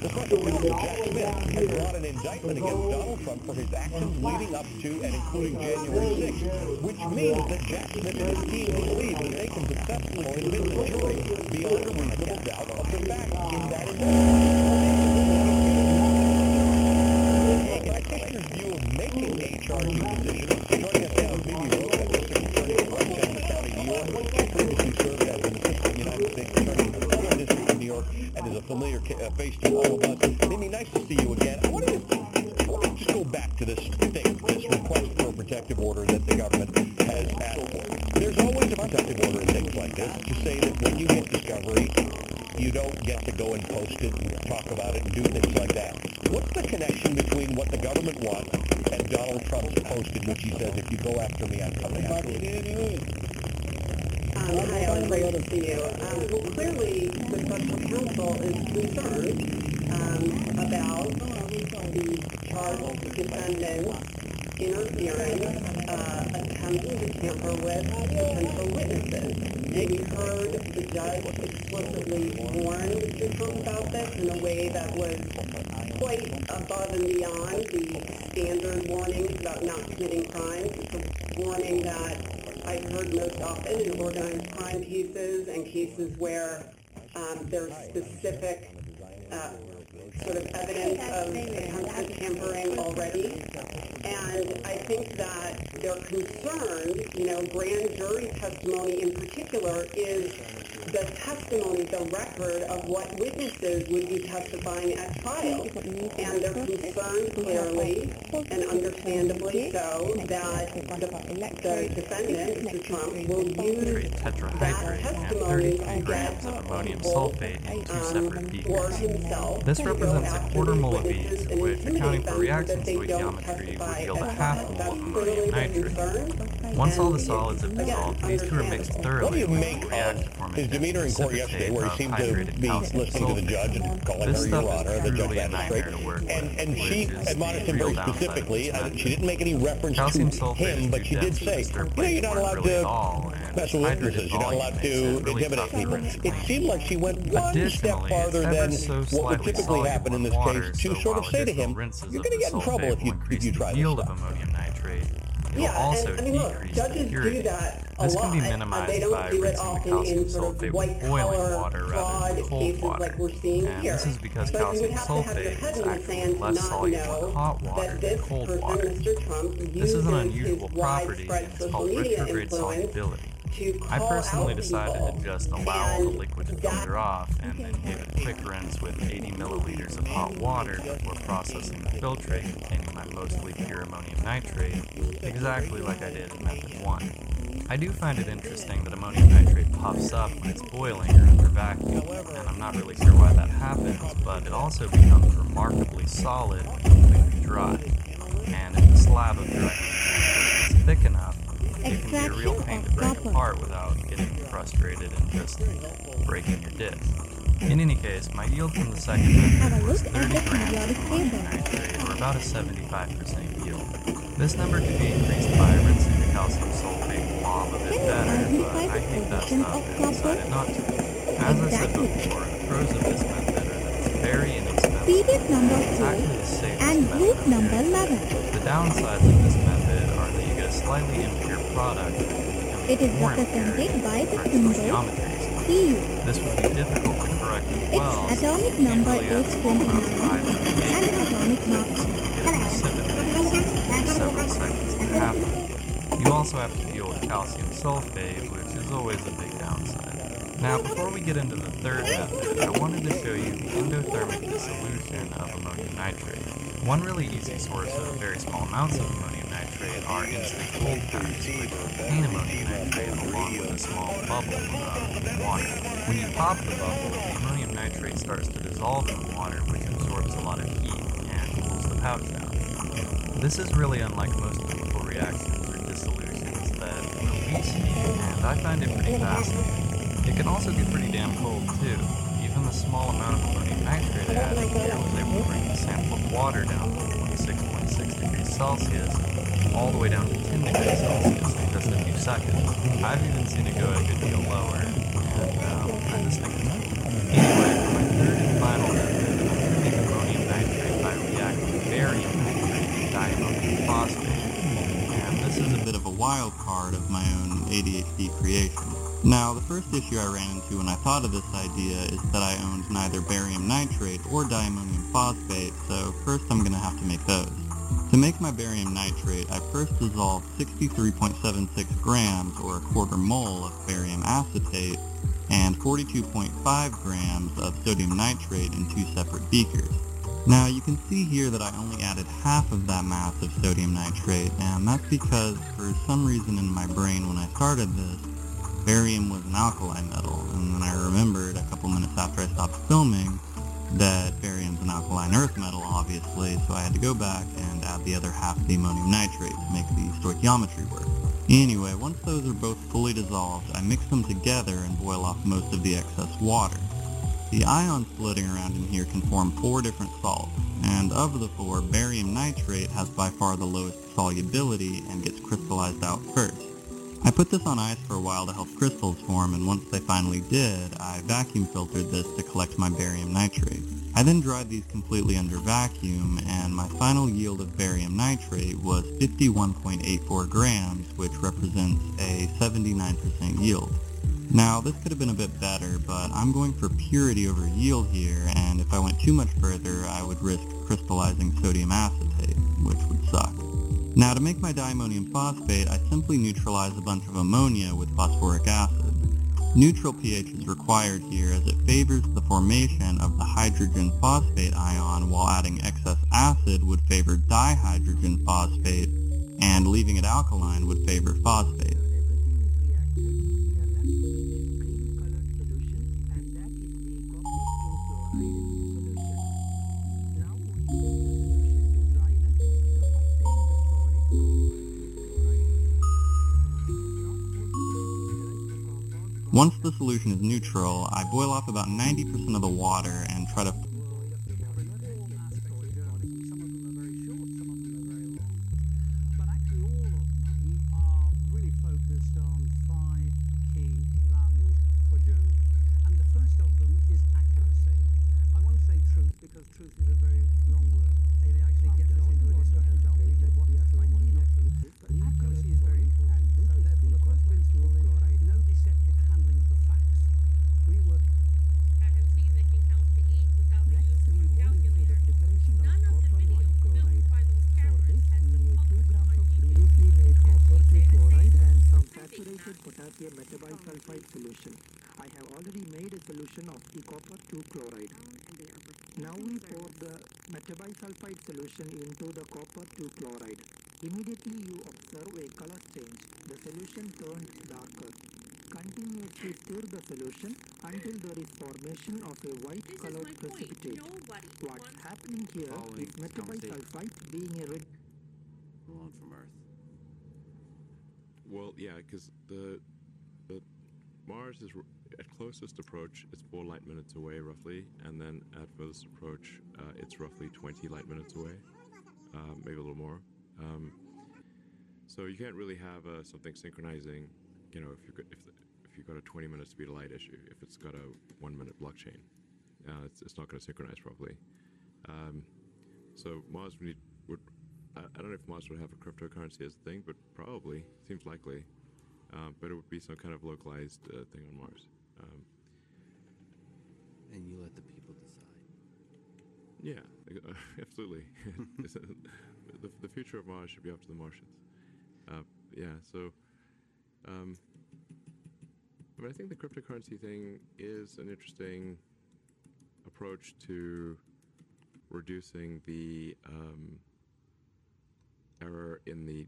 the Special Counsel Jack Smith has brought an indictment against Donald Trump for his actions leading up to and including January 6th, which means that Jack Smith and his team believe that they can successfully convince the jury beyond a reasonable doubt of the facts in that indictment. Trump's post in which he says, if you go after me, I'm coming after you? Um, hi, Ellen. Great to see you. Um, well, clearly, the special counsel is concerned um, about the charged defendants interfering, uh, attempting to tamper with potential witnesses. And you heard the judge explicitly warn Mr. Trump about this in a way that was quite above and beyond the standard warnings about not committing crimes. It's a warning that I've heard most often in organized crime cases and cases where um, there's specific uh, sort of evidence of attempted tampering already. And I think that their concern, you know, grand jury testimony in particular, is the testimony, the record of what witnesses would be testifying at trial. And they're concerned clearly and understandably so that the, the defendant, use that tetrahydrate and testimony 33 to grams of ammonium sulfate in two um, separate beakers. This represents a quarter these mole of witnesses beads, and which, intimidate accounting for them so reaction that they don't stoichiometry, would yield a half mole of ammonium nitrate. Once all the solids have again, dissolved, these two are mixed thoroughly. What do you with make reaction of forming his demeanor in court yesterday, where he seemed to be listening to the judge and calling This her stuff your is honor, the judge truly a magistrate, nightmare to work and and she admonished him very specifically. Uh, she didn't make any reference Calcium to him, but she did say, you know, you're not liquid allowed really at to all, and mess with hydrated witnesses. You're not allowed to really intimidate people. It seemed like she went one step farther than so what would typically happen in this in case to so sort of say to him, you're going to get in trouble if you if you try this stuff. ammonium nitrate. It Yeah, will also and I mean, look, judges do that a This lot. can be Uh, they don't by do it often in sort of white collar water rather fraud cases water. like we're seeing And here. this is because but you calcium would have to have your sulfate head in the sand to not know that this person, water. Mr. Trump, This uses is an his unusual property, widespread and social media influence I personally decided to just allow all the liquid to filter off and then give it a quick rinse with 80 milliliters of hot water before processing the filtrate containing my mostly pure ammonium nitrate, exactly like I did in method 1. I do find it interesting that ammonium nitrate puffs up when it's boiling or under vacuum, and I'm not really sure why that happens, but it also becomes remarkably solid when completely dry. And if the slab of dry is thick enough, it can be a real pain to break apart without getting frustrated and just breaking your disc. In any case, my yield from the second method was 30 grams ammonium nitrate, or about a 75% yield. This number could be increased by rinsing the calcium sulfate blob a bit better, but I hate that stuff and decided not to. As I said before, the pros of this method are that it's very inexpensive. Period number It's 4 actually the safest and method group number 11. The downsides of this method are that you get a slightly impure product It is represented by the symbol. Cu. This would be difficult to correct as Its well. since atomic you number is have to 29 provide and atomic mass. several seconds happen. You also have to deal with calcium sulfate, which is always a big downside. Now, before we get into the third method, I wanted to show you the endothermic dissolution of ammonium nitrate. One really easy source of very small amounts of ammonium nitrate are instant cold packs, which contain ammonium nitrate along with a small bubble of water. When you pop the bubble, the ammonium nitrate starts to dissolve in the water, which absorbs a lot of heat and cools the pouch down. This is really unlike most chemical reactions or dissolutions that release heat, and I find it pretty fascinating. It can also get pretty damn cold too. Even the small amount of ammonium nitrate I added here was able to bring the sample of water down from 26.6 degrees Celsius all the way down to 10 degrees Celsius. Like just if you suck it. I've even seen it go a good deal lower. And um, I just think it's Anyway, for my third and final method, I'm going to make ammonium nitrate by reacting barium nitrate with diammonium phosphate. And this is a bit of a wild card of my own ADHD creation. Now, the first issue I ran into when I thought of this idea is that I owned neither barium nitrate or diammonium phosphate, so first I'm going to have to make those. To make my barium nitrate, I first dissolved 63.76 grams, or a quarter mole, of barium acetate and 42.5 grams of sodium nitrate in two separate beakers. Now you can see here that I only added half of that mass of sodium nitrate, and that's because for some reason in my brain when I started this, barium was an alkali metal, and then I remembered a couple minutes after I stopped filming that barium's an alkaline earth metal, obviously, so I had to go back and add the other half of the ammonium nitrate to make the stoichiometry work. Anyway, once those are both fully dissolved, I mix them together and boil off most of the excess water. The ions floating around in here can form four different salts, and of the four, barium nitrate has by far the lowest solubility and gets crystallized out first. I put this on ice for a while to help crystals form, and once they finally did, I vacuum filtered this to collect my barium nitrate. I then dried these completely under vacuum, and my final yield of barium nitrate was 51.84 grams, which represents a 79% yield. Now, this could have been a bit better, but I'm going for purity over yield here, and if I went too much further, I would risk crystallizing sodium acetate, which would suck. Now to make my diammonium phosphate, I simply neutralize a bunch of ammonia with phosphoric acid. Neutral pH is required here as it favors the formation of the hydrogen phosphate ion while adding excess acid would favor dihydrogen phosphate and leaving it alkaline would favor phosphate. Once the solution is neutral, I boil off about 90% of the water and try to solution turns darker. Continuously stir the solution until there is formation of a white colored precipitate. What's happening here is metabisulfite being a red alone from Earth. Well, yeah, because the the Mars is at closest approach, it's four light minutes away roughly, and then at furthest approach, uh, it's roughly 20 light minutes away, um, maybe a little more. Um, so you can't really have uh, something synchronizing, you know, if you if if you've got a 20 minute speed of light issue, if it's got a one minute blockchain, uh, it's, it's not going to synchronize properly. Um, so Mars would need would I, I don't know if Mars would have a cryptocurrency as a thing, but probably seems likely. Um, but it would be some kind of localized uh, thing on Mars. Um, And you let the people decide. yeah, absolutely. The, the future of Mars should be up to the Martians. Uh, yeah, so um, I mean, I think the cryptocurrency thing is an interesting approach to reducing the um, error in the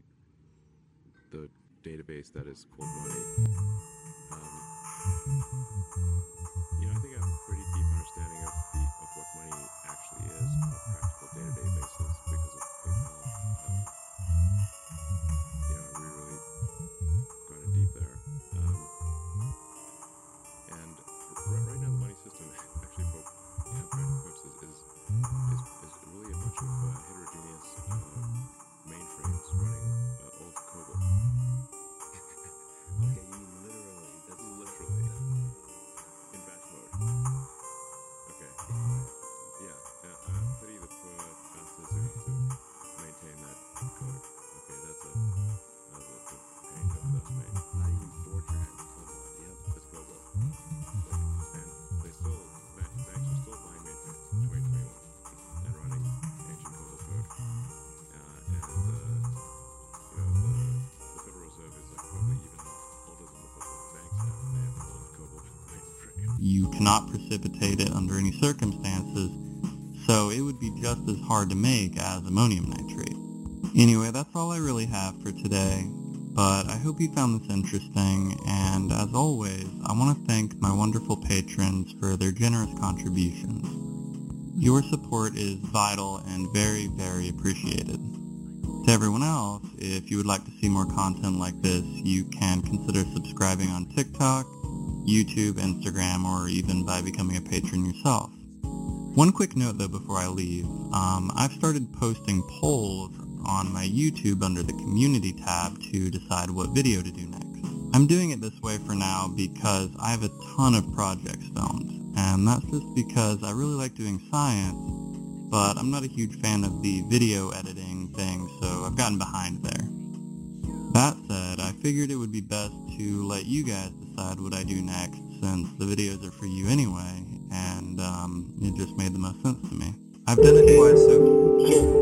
the database that is called money. Um, you know, I think I have a pretty deep understanding of the of what money actually is on a practical day-to-day basis cannot precipitate it under any circumstances, so it would be just as hard to make as ammonium nitrate. Anyway, that's all I really have for today, but I hope you found this interesting, and as always, I want to thank my wonderful patrons for their generous contributions. Your support is vital and very, very appreciated. To everyone else, if you would like to see more content like this, you can consider subscribing on TikTok, YouTube, Instagram, or even by becoming a patron yourself. One quick note though before I leave, um, I've started posting polls on my YouTube under the community tab to decide what video to do next. I'm doing it this way for now because I have a ton of projects filmed, and that's just because I really like doing science, but I'm not a huge fan of the video editing thing, so I've gotten behind there. That said, I figured it would be best to let you guys decide what I do next since the videos are for you anyway, and um, it just made the most sense to me. I've done it twice so You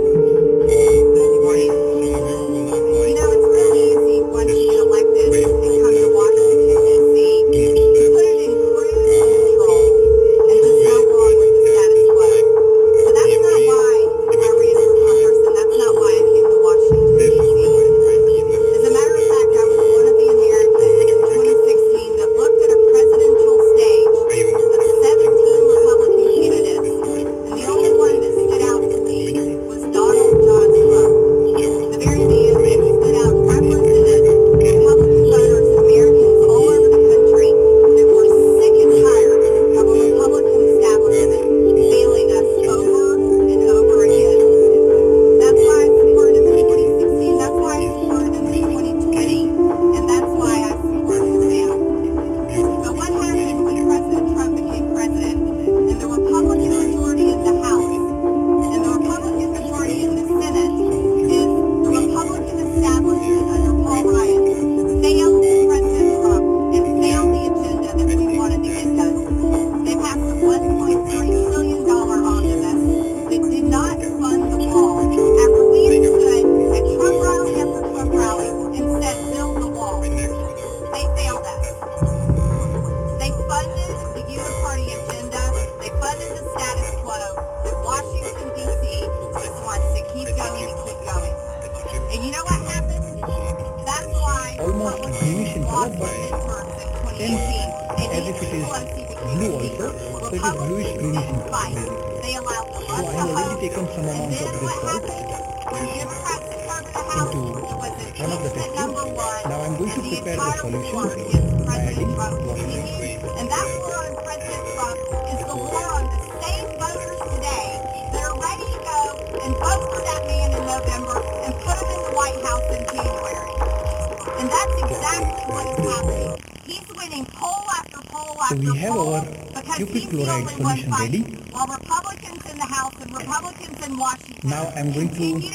I'm going to continue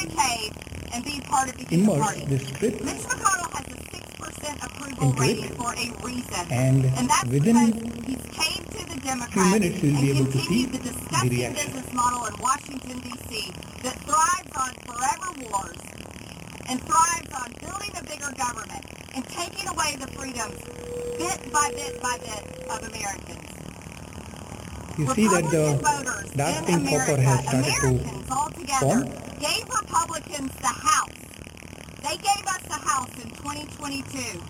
and be part of the immerse party. this strip Mitch McConnell has a 6% approval into rating it, for a reason. and that's within because he's caved to the few Democrats minutes you'll be and able to see the the reaction. business model in Washington, D.C. that thrives on forever wars and thrives on building a bigger government and taking away the freedoms bit by bit by bit of Americans. You see that uh, the voters dark in pink America, has started to Americans altogether, gave Republicans the House. They gave us the House in 2022.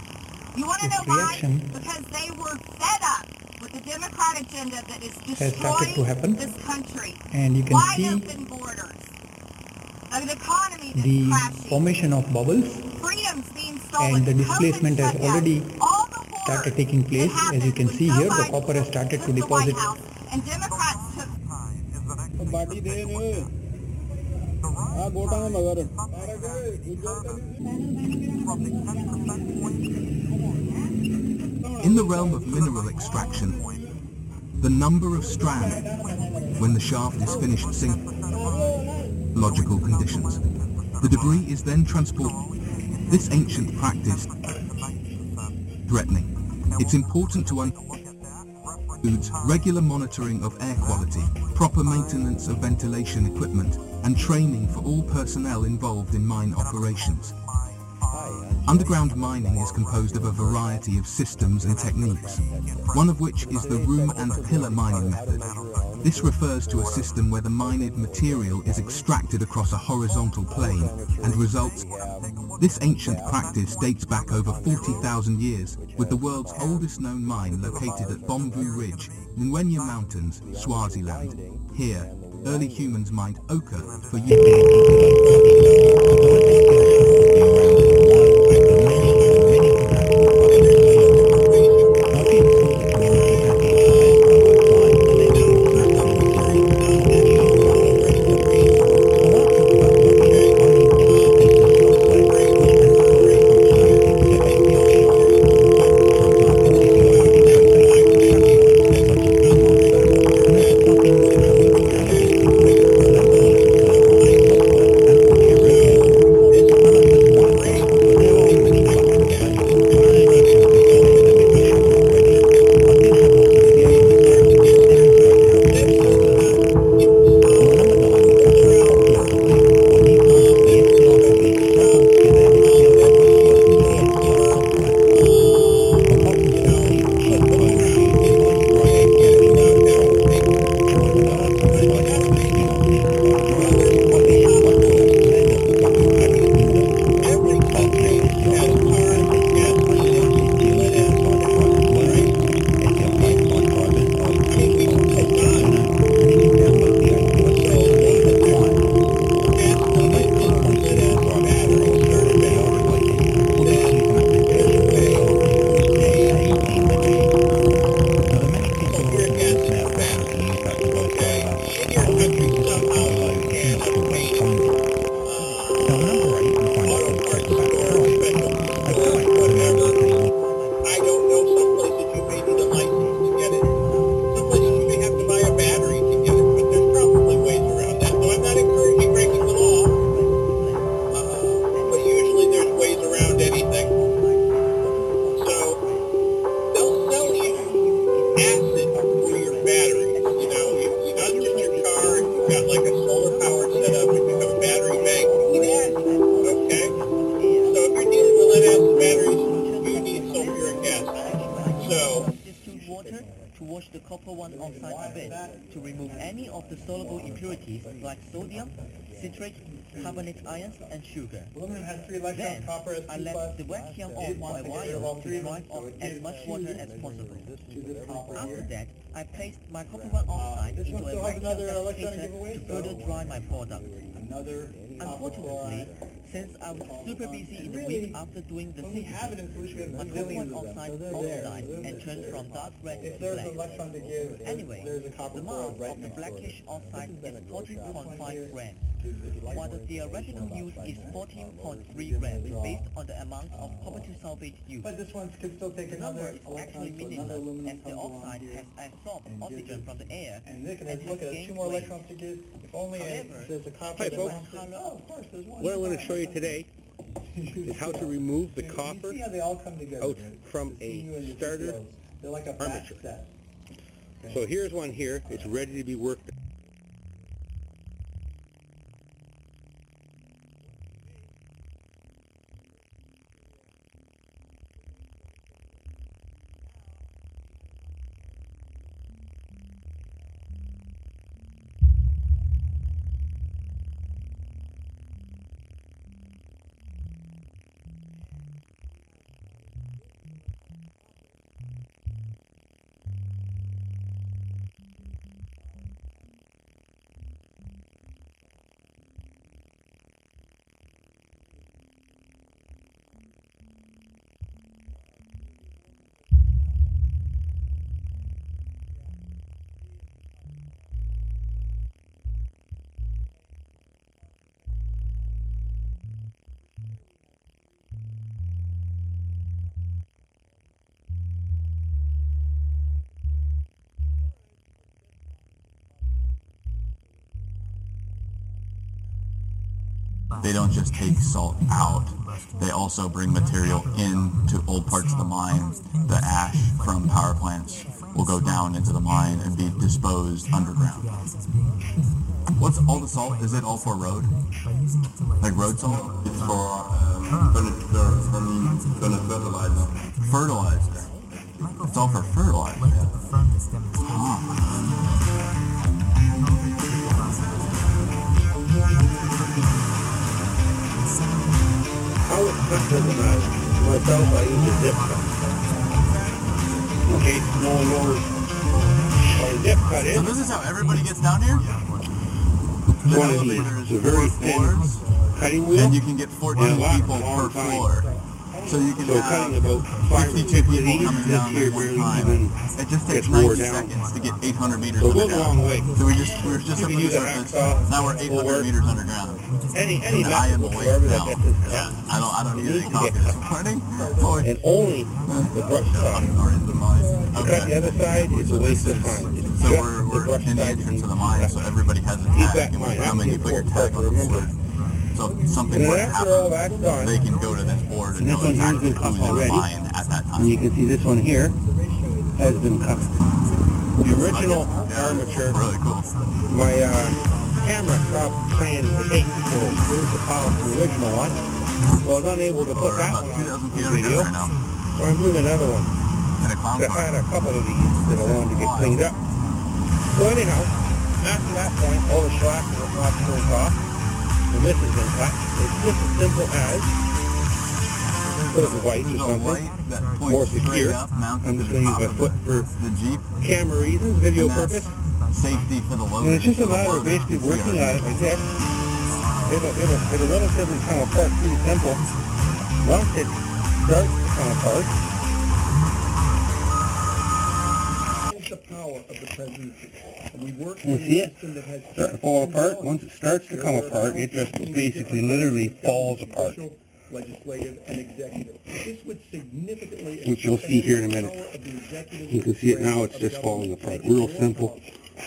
You want to know why? Because they were fed up with the Democrat agenda that is has started to destroying happen. this country. And you can Wide see open borders, an economy that's the crashing, formation of bubbles freedoms being stolen, and the displacement has already all the horrors started taking place. As you can see here, the copper has started to deposit In the realm of mineral extraction, the number of strands when the shaft is finished sinking logical conditions. The debris is then transported. This ancient practice threatening. It's important to include regular monitoring of air quality, proper maintenance of ventilation equipment, and training for all personnel involved in mine operations. Underground mining is composed of a variety of systems and techniques, one of which is the room and pillar mining method. This refers to a system where the mined material is extracted across a horizontal plane and results. This ancient practice dates back over 40,000 years, with the world's oldest known mine located at Bomvu Ridge, Ngwenya Mountains, Swaziland. Here, early humans mined ochre for to dry my product. Um, I was super busy in the week after doing the synthesis, my copper one oxide oxidized and turned from dark red to black. Anyway, the mass of the blackish oxide is 14.5 grams, while the theoretical use is 14.3 grams based on the amount of copper to sulfate used. But this one could still take The another number is actually meaningless as the oxide has absorbed oxygen from the air And Nick, and and look has two gained more weight. electrons to give. If only However, there's a copper. Hi, folks. lasts- Oh, of course, there's one. What I want to show you today is how to remove the You- copper You see how they all come together. out right? from The CU and a starter like a armature. set. So here's one here. It's ready to be worked. Don't just take salt out. They also bring material into old parts of the mine. The ash from power plants will go down into the mine and be disposed underground. What's all the salt? Is it all for road? Like road salt? It's for um, Gonna, I mean, gonna fertilize. Fertilizer. It's all for fertilizer. How Myself, use a dip. Okay, no one knows what cut is. So this is how everybody gets down here? The One of elevator is very four thin floors, cutting wheel. and you can get 14 people per floor. So you can So have cutting about 52 people coming down here at one time. It just takes gets 90 down. seconds to get 800 meters So it goes a underground. long way. So we just we were just up on the surface. Now we're 800 meters underground. Any any I am awake now. Yeah. I don't I don't need any coffee this morning. And only the brush side. or in the mine. Cut the other side is a waste of time. So we're, we're in the entrance of the mine, so everybody has a tag, and when you come in, you put your tag on the board. So if something were to happen, they can go to this board and And know this one here's exactly who's in already. mine at that And you can see this one here has been cut. The original armature, Really cool. my uh, camera stopped playing the tape, so here's the file from the original one. So I was unable to put We're that one 2,000 on video, right now. so I'm doing another one. I had a couple of these that I wanted to get cleaned up. So anyhow, after that point, all the slack and the flap goes off, and this cut. It's just as simple as put it in white or something. More secure. up, I'm just the going to use my foot for the Jeep. camera reasons, video purpose. Safety for the loader. And it's just a matter of basically working on it like this. It'll, it'll, it'll relatively come apart pretty simple. Once it starts to come apart, the power of the presidency. And we work you see it start to fall apart. Once it starts to come apart, it just basically literally falls apart. legislative, and executive. This would significantly Which you'll see here in a minute. the power of the executive You can see it now, it's just falling apart. Real simple.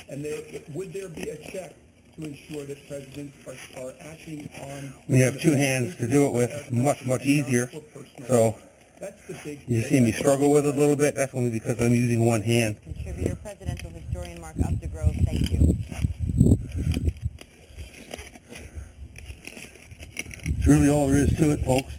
And there, would there be a check to ensure that presidents are, are acting on? You have two hands to do it with, much, much easier. So That's the big. you see me struggle with it a little bit. That's only because I'm using one hand. Contributor, presidential historian Mark Updegrove, thank you. It's really all there is to it, folks.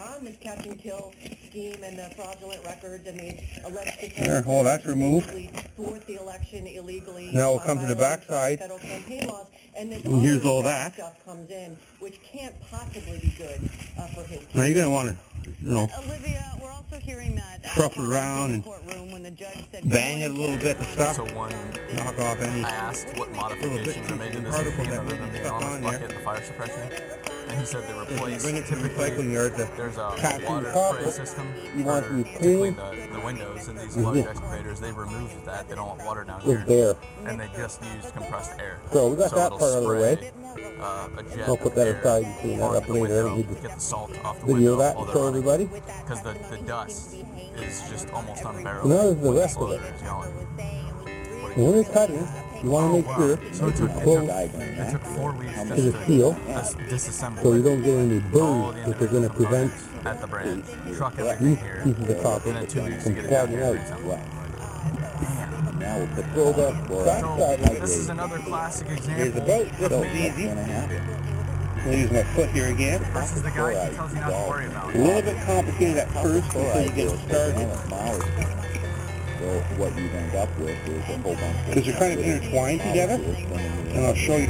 Ah, On this catch and kill scheme and the fraudulent records and the alleged There, all that's removed. thwart the election illegally. Now we'll come to the backside. Federal campaign laws, and then And here's all that. Stuff comes in, which can't possibly be good uh, for his. Now you're gonna want to, you know, Olivia, we're also hearing that. truff it around and courtroom when the judge said bang it a little bit to stop, So one, knock off any. I asked what modifications are made in this particle machine that other than be the stuck on there. bucket and the fire suppression. And he said they If you bring it to the typically recycling yard to there's a capture the water copper, spray system you want to clean. clean the, the windows in these Mhm. large excavators. They've removed that. They don't want water down It's here. there. And they just used compressed air. So we got that part out of the way. Uh, a jet I'll put that aside and clean that up later. I don't need to get the salt off the video that and show everybody. Because the, the dust is just almost unbearable. Now there's the rest of it. is going. And when you're cutting, you want to make sure So it it's took, it took, close it took four weeks to the disassemble so you don't get any all burrs the which are going to prevent at the everything these here, pieces of copper and then two weeks to from get it down here out. And reassemble. Now we'll put so the backside So like this is another classic example. Here's example. the boat. This is easy. I'll use my foot here again. Versus the guy who tells you not to worry about. A little bit complicated at first until you get started. So what you end up with is a whole bunch of... Because they're kind of intertwined together. And I'll show you.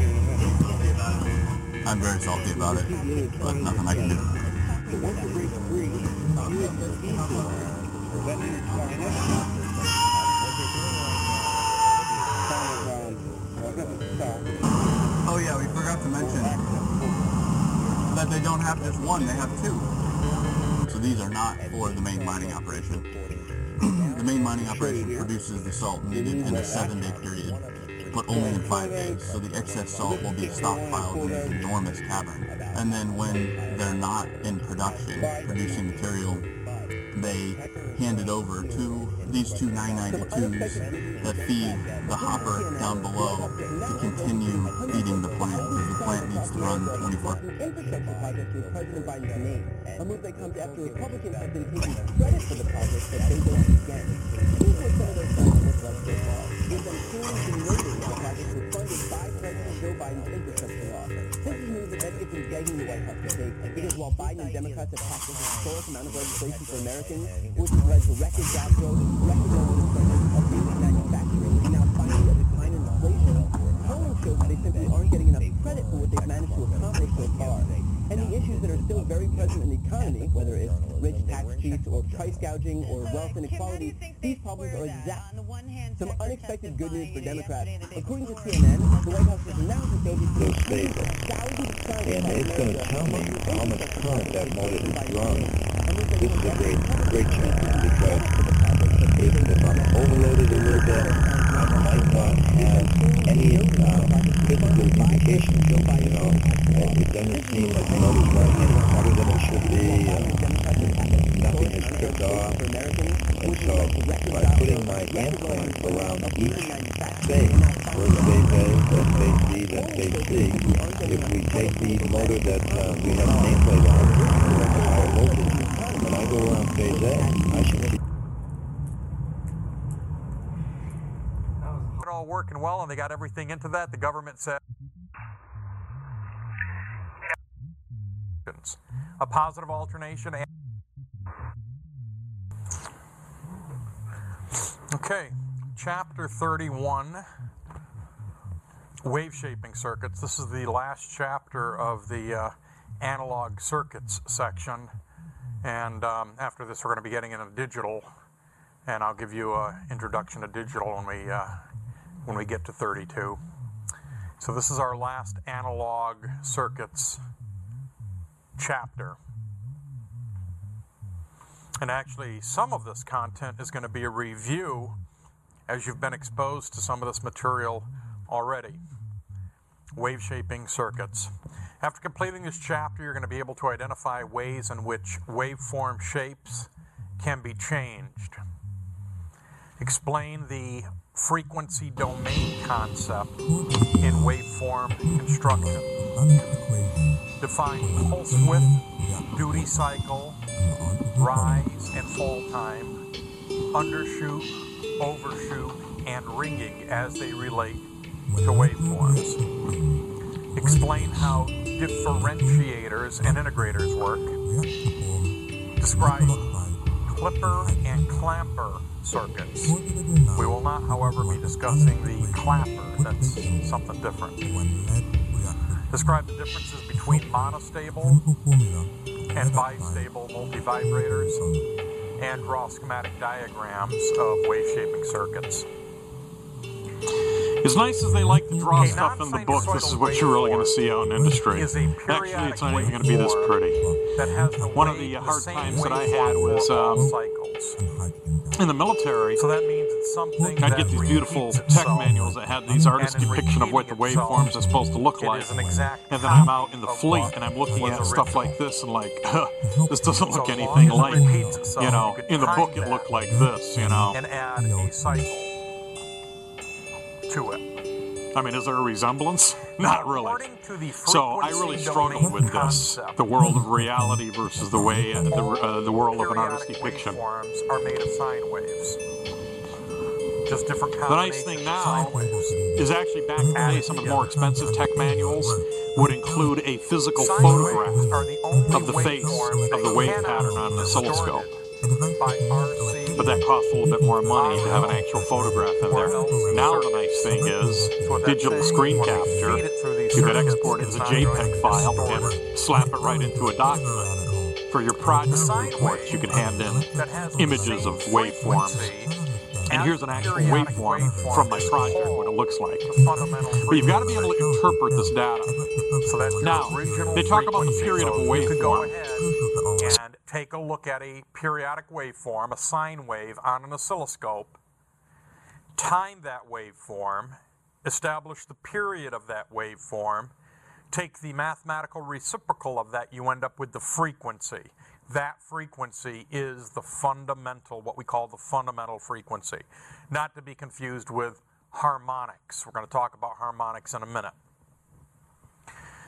I'm very salty about it, but nothing I can do. Oh yeah, we forgot to mention that they don't have just one, they have two. So these are not for the main mining operation. the main mining operation produces the salt needed in a seven-day period, but only in five days. So the excess salt will be stockpiled in this enormous cavern. And then when they're not in production, producing material, they handed over to these two 992s that feed the hopper down below to continue feeding the plant because the plant needs to run 24 infrastructure project with President Biden's name, a move that comes after Republicans have been taking credit for the projects that they don't. Here's what some of those funds look like so far, clearly denoting the projects were funded by President Joe Biden's infrastructure law. This is that begging the White House to take, because while Biden and Democrats have passed a historic amount of legislation for Americans, which has led to record job growth, record level employment, a boom manufacturing, and now finally a decline in inflation, polling shows that they simply aren't getting enough credit for what they've managed to accomplish so far. And the issues that are still very present in the economy, whether it's rich tax cheats or price gouging or wealth inequality, these problems are exact. Some unexpected good news for Democrats. According to CNN, the White House has announced that they'll be putting thousands of And it's going to tell me how much current that motor is drawing. This is a great, great chance because if, I'm overloaded a little bit, I have any it doesn't seem the motor's running any than it should be. Nothing is tripped off. So by putting my around each phase, first phase A, then phase B, then phase C, if we take the motor that uh, we have nameplate on, I go around I it all working well and they got everything into that, the government said a positive alternation. and- Okay, chapter 31 wave shaping circuits. This is the last chapter of the uh, analog circuits section. And um, after this, we're going to be getting into digital, and I'll give you an introduction to digital when we uh, when we get to 32. So this is our last analog circuits chapter. And actually, some of this content is going to be a review as you've been exposed to some of this material already. Wave shaping circuits. After completing this chapter, you're going to be able to identify ways in which waveform shapes can be changed. Explain the frequency domain concept in waveform construction. Define pulse width, duty cycle, rise and fall time, undershoot, overshoot, and ringing as they relate to waveforms. Explain how differentiators and integrators work. Describe clipper and clamper circuits. We will not, however, be discussing the clapper. That's something different. Describe the differences between monostable and bistable multivibrators and draw schematic diagrams of wave shaping circuits. As nice as they like to draw stuff in the book, this is what you're really going to see out in industry. Actually, it's not even going to be this pretty. One of the hard times that I had was um, in the military. So that means it's something I'd get these beautiful tech manuals that had these artist depiction of what the waveforms are supposed to look like. And then I'm out in the fleet and I'm looking at stuff like this and like, this doesn't look anything like, you know, in the book it looked like this, you know. And add a cycle to it. I mean, is there a resemblance? Not really. So I really struggled with this, the world of reality versus the way, uh, the, uh, the world of an artist depiction. Waveforms are made of sine waves. Just different The nice thing now is actually back in the day, some of the more expensive tech manuals would include a physical photograph of the face of the wave pattern on an oscilloscope. But that costs a little bit more money to have an actual photograph in there. Now the nice thing is digital screen capture. You can export it as a JPEG file and slap it right into a document. For your project reports, you can hand in images of waveforms. And here's an actual waveform from my project, what it looks like. But you've got to be able to interpret this data. Now, they talk about the period of a waveform. Take a look at a periodic waveform, a sine wave, on an oscilloscope, time that waveform, establish the period of that waveform, take the mathematical reciprocal of that, you end up with the frequency. that frequency is the fundamental, what we call the fundamental frequency, not to be confused with harmonics. We're going to talk about harmonics in a minute.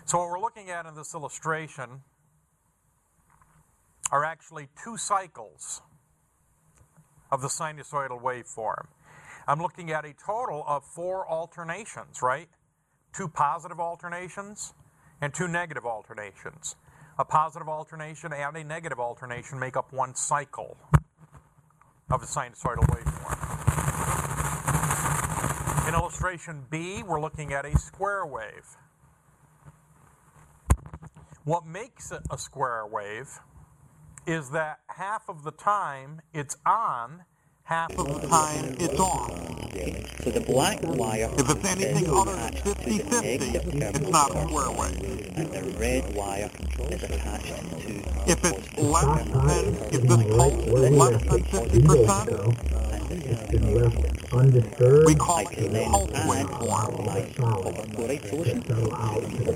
So, what we're looking at in this illustration are actually two cycles of the sinusoidal waveform. I'm looking at a total of four alternations, right? Two positive alternations and two negative alternations. A positive alternation and a negative alternation make up one cycle of a sinusoidal waveform. In illustration B, we're looking at a square wave. What makes it a square wave is that half of the time it's on, half of the time it's off. So the black wire If it's anything other than 50-50, it's not a square wave. and the red wire is attached to If it's less than, if this pulse is less than 50%, we call it a pulse waveform.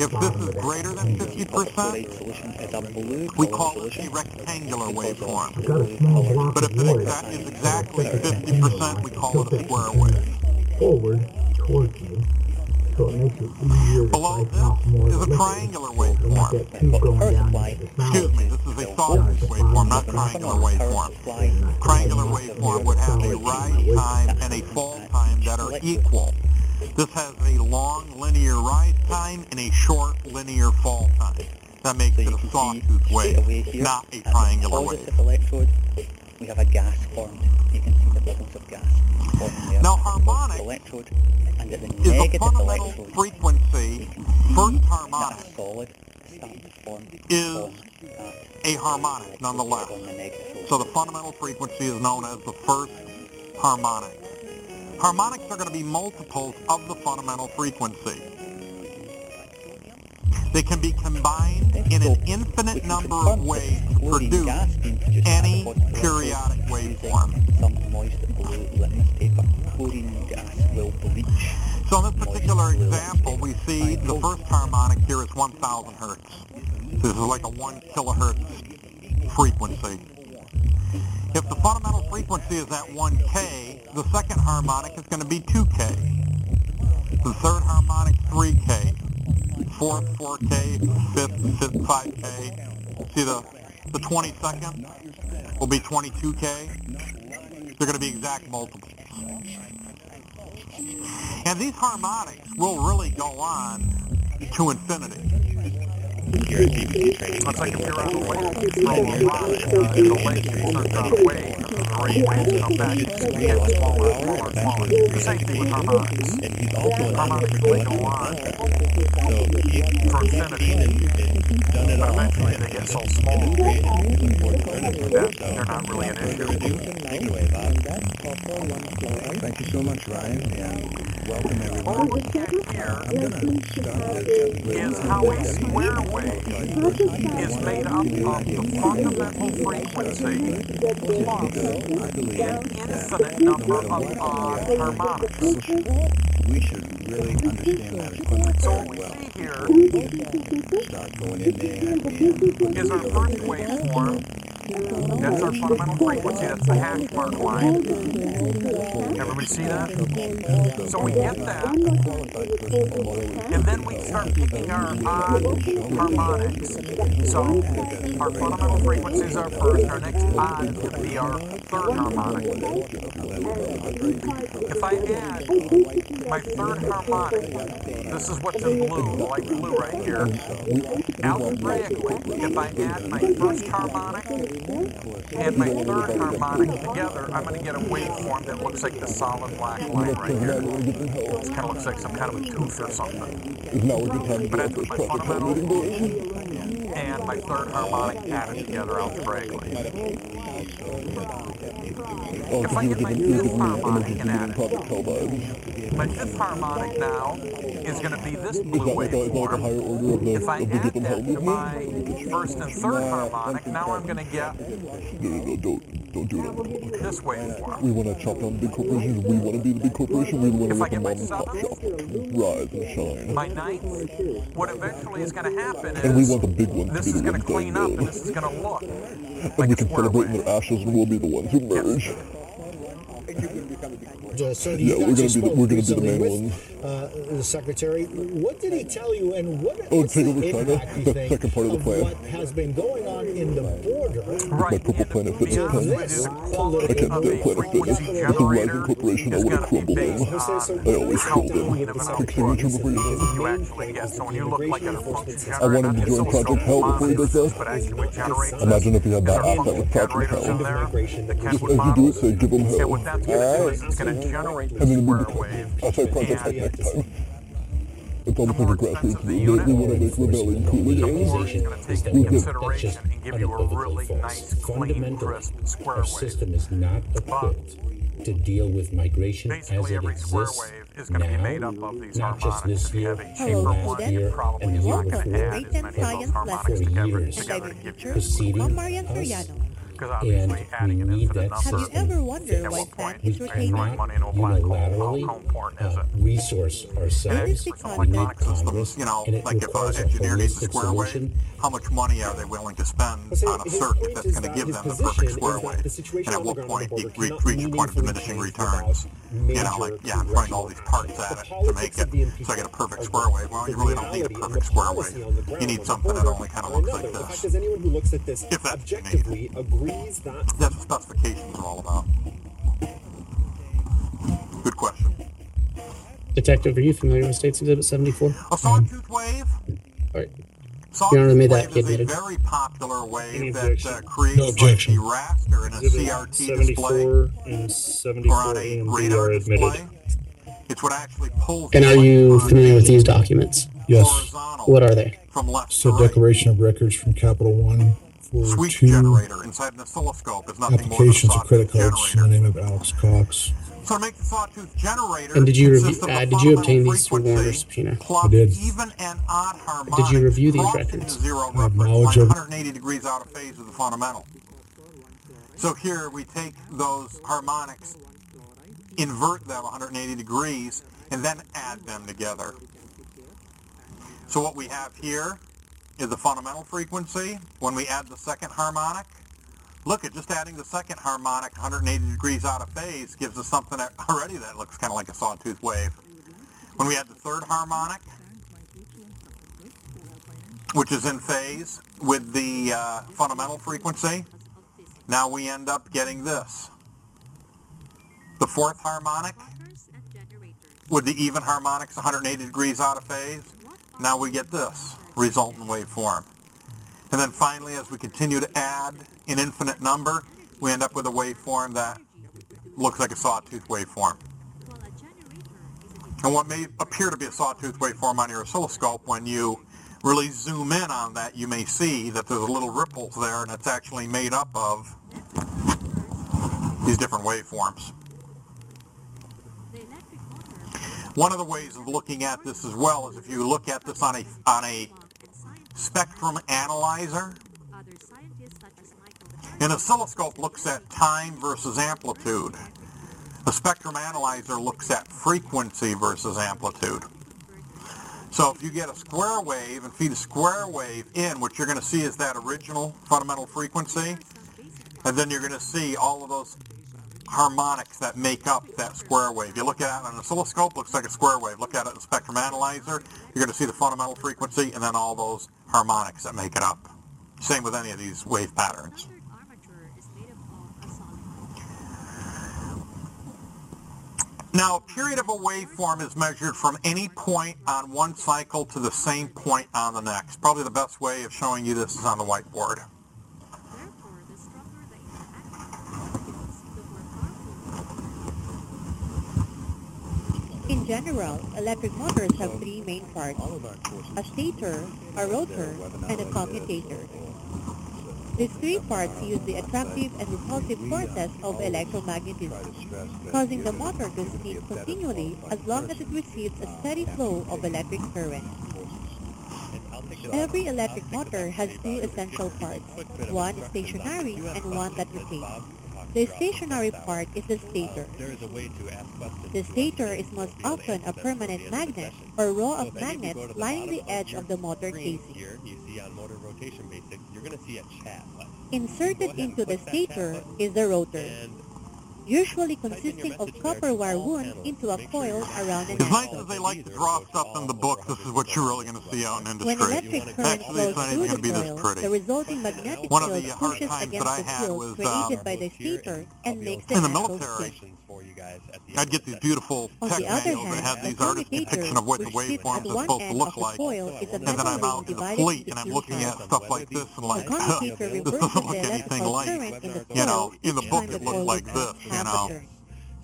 If this is greater than 50%, we call it a rectangular waveform. But if it exa- is exactly 50%, we call it a square wave. forward towards you, so it makes it easier Below off more this is a triangular So waveform. down Excuse me, this is a sawtooth waveform, not a triangular waveform. Triangular waveform would have a rise time and a fall time that are equal. This has a long linear rise time and a short linear fall time. That makes it a sawtooth wave, not a triangular wave. we have a gas formed. You can see the bubbles of gas. Now harmonic electrode, and at the is fundamental electrode, frequency, first harmonic that solid form is a harmonic nonetheless. So the fundamental frequency is known as the first harmonic. Harmonics are going to be multiples of the fundamental frequency. They can be combined in an infinite number of ways to produce any periodic waveform. Some moist blue litmus paper. Chlorine gas will bleach. So in this particular example, we see the first harmonic here is 1,000 hertz. This is like a 1 kilohertz frequency. If the fundamental frequency is at 1K, the second harmonic is going to be 2K. The third harmonic, 3K. Fourth, 4K. Fifth, fifth 5K. See the, the 22nd will be 22K. They're going to be exact multiples. And these harmonics will really go on to infinity. It's like if you're on lake, you throw a in the lake, on a wave, and the rain waves back, gets smaller and smaller and smaller. The same thing with harmonics. Harmonics but eventually they get so small that they're not really an issue. Thank you so much, Ryan, and welcome everyone. Looking at here is how square wave is made up of the fundamental frequency. Plus an infinite number of odd harmonics. We should really understand that. equipment So very what we well. see here Start going in there and is our first waveform. That's our fundamental frequency. That's the hash mark line. Everybody see that? So we get that, and then we start picking our odd harmonics. So our fundamental frequencies are first. Our next odd is going to be our third harmonic. If I add my third harmonic, this is what's in blue, the light blue right here. Algebraically, if I add my first harmonic and my third harmonic together, I'm going to get a waveform that looks like the solid black line right here. It kind of looks like some kind of a tooth or something. But that's my fundamental and my third harmonic added together algebraically. If I get my fifth harmonic and add it, my fifth harmonic now is going to be this blue waveform. If I add that to my first and third harmonic, now I'm going to get don't do it on the this waveform. We want to chop down the big corporations. We want to be the big corporation. We want to let the mom and pop shop rise and shine. By ninth, what eventually is going to happen And we is want the big ones this to be is the going to clean up and this is going to look And we can celebrate in their ashes and we'll be the ones who merge. Yeah, we're gonna be the- we're gonna be the main with, ones. Uh, the secretary. What did he tell you, and what Oh, what's take the over China? impact, you The second part of the plan. what has been going on in the border? Right. My purple planet fitness to plan. this I can't political stand planet fitness. It's a rising corporation. I want to crumble them. I always told them. Quick signature before you leave. you actually get. So when you look like a function I want him to join Project Hell before he does that. but actually would generate Imagine if he had that asset with Project Hell. Just as you do it, say give him hell. what that's going to do is it's going to generate And then we become, I'll say Project Heck next time. It's almost like a grassroots movement. We want to make rebellion cool again. into consideration and give you a really nice, clean, crisp square Our system is not equipped to deal with migration as it exists is going to be made up of these not just this year, If you have a cheaper last one, year, probably and is the year not going to before. add as many of those harmonics For together, years together to give you preceding Marian us, Soriano. because and we need that number Have you ever wondered why what point fat we is throwing rotating? money into a black hole, how, unilaterally how important is uh, it? resource ourselves. because We need electronic systems, Congress, you know, and it like if an a engineer needs a holistic square wave, solution. how much money are they willing to spend Well, see, on a his circuit that's going to give them the perfect square that wave? And at what point on the you border reach a point of diminishing returns. You know, like, yeah, I'm throwing all these parts at it to make it so I get a perfect square wave. Well, you really don't need a perfect square wave. You need something that only kind of looks like this. is, anyone who looks at this that's that That's what specifications are all about. Good question. Detective, are you familiar with States Exhibit 74? A sawtooth wave? All right. Sawtooth Your Honor made that wave is a very popular wave that uh, creates No like the raster in a Exhibit CRT display 74 and or 74 on A a and B radar are admitted. display. It's what actually pulls And the are you familiar with these documents? Yes. What are they? from left to So right. declaration of records from Capital One for Sweep two generator inside an oscilloscope is nothing more than a applications of credit cards generator. in name of Alex Cox. So to make the sawtooth generator And did you review? Uh, did you obtain these through Warner's subpoena? I did. even and odd harmonics Did you review these records? zero I have knowledge line of 180 degrees out of phase with the fundamental. So here we take those harmonics, invert them 180 degrees, and then add them together. So what we have here is the fundamental frequency. When we add the second harmonic, look at just adding the second harmonic 180 degrees out of phase gives us something that already that looks kind of like a sawtooth wave. When we add the third harmonic, which is in phase with the uh, fundamental frequency, now we end up getting this. The fourth harmonic with the even harmonics 180 degrees out of phase, now we get this resultant waveform. And then finally, as we continue to add an infinite number, we end up with a waveform that looks like a sawtooth waveform. And what may appear to be a sawtooth waveform on your oscilloscope, when you really zoom in on that, you may see that there's a little ripples there, and it's actually made up of these different waveforms. One of the ways of looking at this as well is if you look at this on a on a spectrum analyzer. An oscilloscope looks at time versus amplitude. A spectrum analyzer looks at frequency versus amplitude. So if you get a square wave and feed a square wave in, what you're going to see is that original fundamental frequency, and then you're going to see all of those harmonics that make up that square wave. You look at it on an oscilloscope, looks like a square wave. Look at it in a spectrum analyzer, you're going to see the fundamental frequency and then all those harmonics that make it up. Same with any of these wave patterns. Now, a period of a waveform is measured from any point on one cycle to the same point on the next. Probably the best way of showing you this is on the whiteboard. In general, electric motors have three main parts, a stator, a rotor, and a commutator. These three parts use the attractive and repulsive forces of electromagnetism, causing the motor to spin continually as long as it receives a steady flow of electric current. Every electric motor has two essential parts, one stationary and one that rotates. The stationary part is the uh, stator. There is a way to ask questions. The stator is most often a permanent magnet or row of magnets lining the edge of the motor casing. Here, you see on Motor Rotation Basics, you're going to see a chat. Inserted into the stator is the rotor, usually consisting of copper wire wound into a coil around an As nice axle. they like to draw stuff in the book, this is what you're really going to see out in When industry. electric current Actually, it's flows not through even going the to be this coil, pretty. the resulting magnetic One of field the hard pushes times against that I the had field was, created um, by the stator and makes the in the axle military, spin. I'd get these beautiful On tech the other manuals that have these artist commutator, depiction of what the which waveforms are supposed to look like. coil, is a And then I'm out in the fleet and I'm looking at stuff like this and like, this doesn't look anything like, current in the you know, in the book it the looks like this, you know.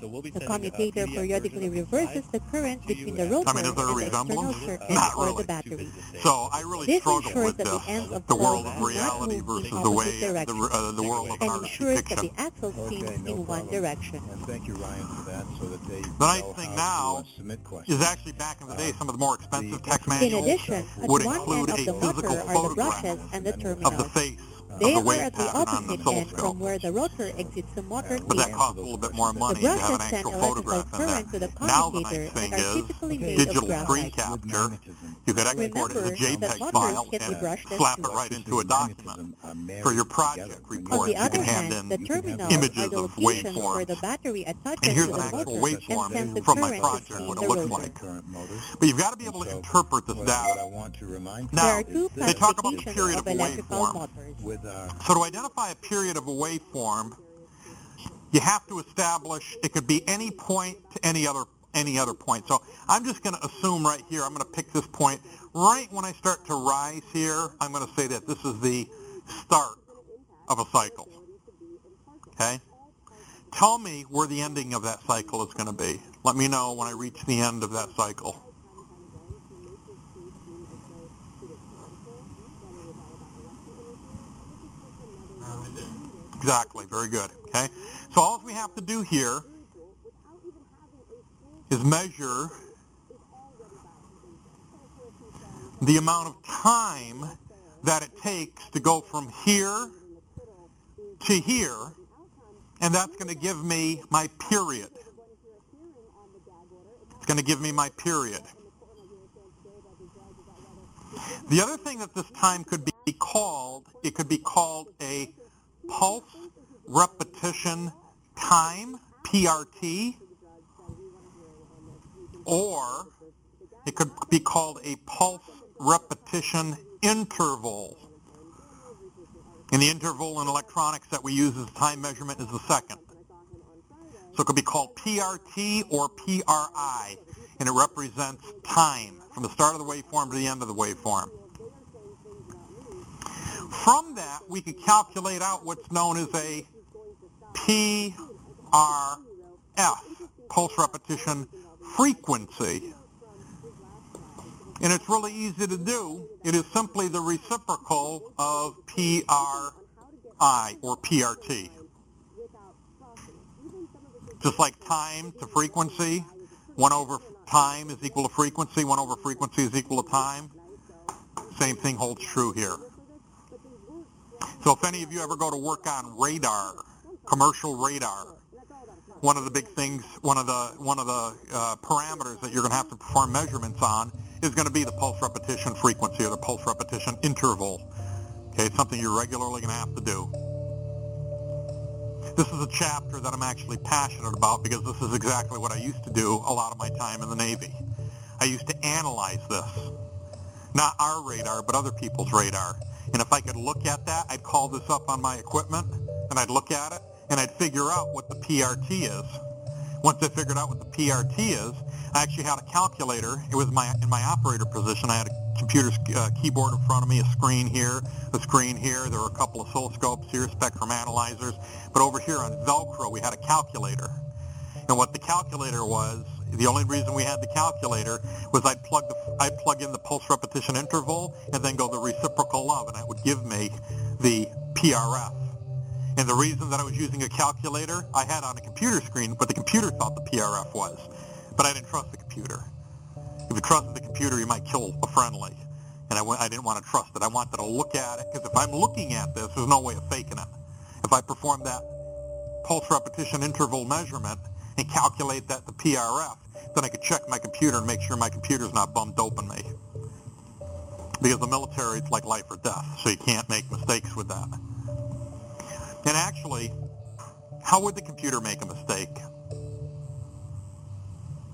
Turn. So we'll be The sending a commutator periodically version of the reverses the current between the rotor I mean, is there a and the external resemblance? circuit Not or really. the battery. So I really This struggle ensures with that the ends of the the world of reality move versus in the way, opposite the, directions, uh, the world of and artist ensures that the axle spins Okay, no in one direction. And thank you, Ryan, for that, so that they The nice thing now to uh, submit questions. is actually back in the day, some of the more expensive tech In addition, at would one include of a the motor physical are the photograph brushes and the of the face They of the are at the pattern the opposite end oscilloscope. from where the rotor exits the motor But that casing. costs a little bit more The money to have an actual photograph in current to the Now the commutator nice thing is typically made of digital screen graphite. capture. You could export it as a Remember that JPEG motors file can be and slap it right into a document for your project On report. the You other can hand hand, the in terminals are images the of locations waveforms. the battery attaches And here's an the actual sends the waveform from my current to project, what the it looks like. But you've got to be able to interpret this What, what I data. want to remind There Now, they talk about the period of of a waveform. Uh, So to identify a period of a waveform, you have to establish it could be any point to any other any other point. So I'm just going to assume right here, I'm going to pick this point right when I start to rise here. I'm going to say that this is the start of a cycle. Okay? Tell me where the ending of that cycle is going to be. Let me know when I reach the end of that cycle. Exactly. Very good. Okay. So all we have to do here is measure the amount of time that it takes to go from here to here, and that's going to give me my period. It's going to give me my period. The other thing that this time could be called, it could be called a pulse repetition time, PRT, or it could be called a pulse repetition interval. And the interval in electronics that we use as time measurement is the second. So it could be called PRT or PRI, and it represents time from the start of the waveform to the end of the waveform. From that, we could calculate out what's known as a PRF, pulse repetition frequency. And it's really easy to do. It is simply the reciprocal of PRI or PRT. Just like time to frequency, 1 over time is equal to frequency, 1 over frequency is equal to time. Same thing holds true here. So if any of you ever go to work on radar, commercial radar, one of the big things, one of the one of the uh, parameters that you're going to have to perform measurements on is going to be the pulse repetition frequency or the pulse repetition interval. Okay, it's something you're regularly going to have to do. This is a chapter that I'm actually passionate about because this is exactly what I used to do a lot of my time in the Navy. I used to analyze this. Not our radar, but other people's radar. And if I could look at that, I'd call this up on my equipment, and I'd look at it, and I'd figure out what the PRT is. Once I figured out what the PRT is, I actually had a calculator. It was my in my operator position. I had a computer uh, keyboard in front of me, a screen here, a screen here. There were a couple of oscilloscopes here, spectrum analyzers. But over here on Velcro, we had a calculator. And what the calculator was, the only reason we had the calculator was I'd plug the I'd plug in the pulse repetition interval and then go the reciprocal of, and it would give me the PRF. And the reason that I was using a calculator, I had on a computer screen, but the computer thought the PRF was. But I didn't trust the computer. If you trusted the computer, you might kill a friendly. And I didn't want to trust it. I wanted to look at it, because if I'm looking at this, there's no way of faking it. If I perform that pulse repetition interval measurement and calculate that the PRF, then I could check my computer and make sure my computer's not bum doping me. Because the military, it's like life or death, so you can't make mistakes with that. And actually, how would the computer make a mistake?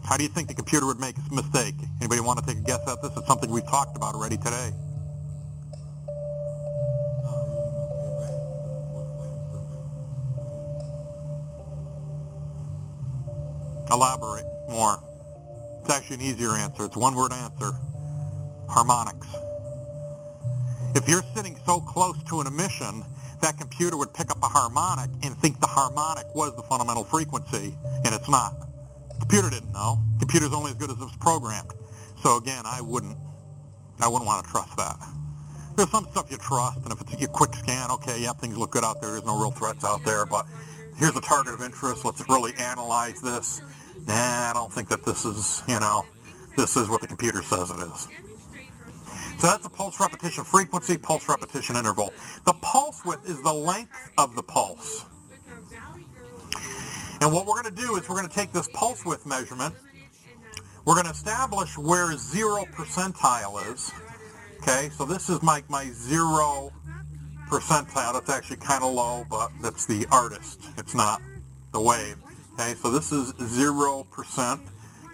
How do you think the computer would make a mistake? Anybody want to take a guess at this? It's something we've talked about already today. Elaborate more. It's actually an easier answer. It's one word answer. Harmonics. If you're sitting so close to an emission, that computer would pick up a harmonic and think the harmonic was the fundamental frequency, and it's not. The computer didn't know. The computer's only as good as it's programmed. So again, I wouldn't, I wouldn't want to trust that. There's some stuff you trust, and if it's a quick scan, okay, yeah, things look good out there. There's no real threats out there, but here's a target of interest. Let's really analyze this. Nah, I don't think that this is, you know, this is what the computer says it is. So that's the pulse repetition frequency, pulse repetition interval. The pulse width is the length of the pulse. And what we're going to do is we're going to take this pulse width measurement, we're going to establish where zero percentile is. Okay, so this is my, my zero percentile. That's actually kind of low, but that's the artist. It's not the wave. Okay, so this is 0%,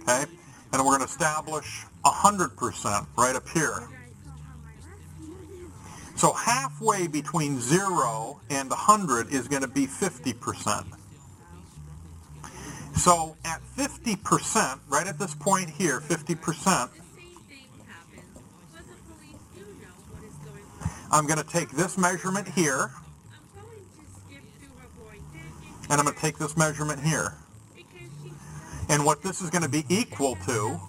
okay? And we're going to establish 100% right up here. So halfway between 0 and 100 is going to be 50%. So at 50%, right at this point here, 50%, I'm going to take this measurement here, and I'm going to take this measurement here. And what this is going to be equal to,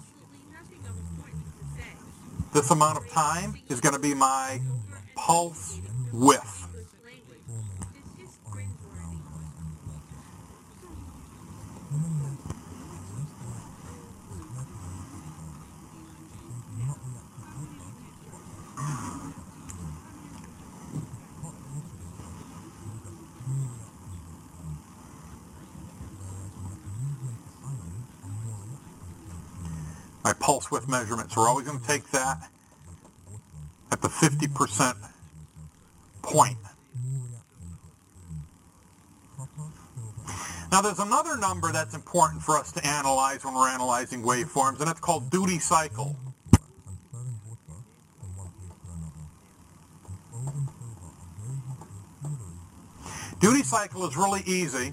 this amount of time is going to be my pulse width. My pulse width measurement. So we're always going to take that at the 50% point. Now there's another number that's important for us to analyze when we're analyzing waveforms, and it's called duty cycle. Duty cycle is really easy.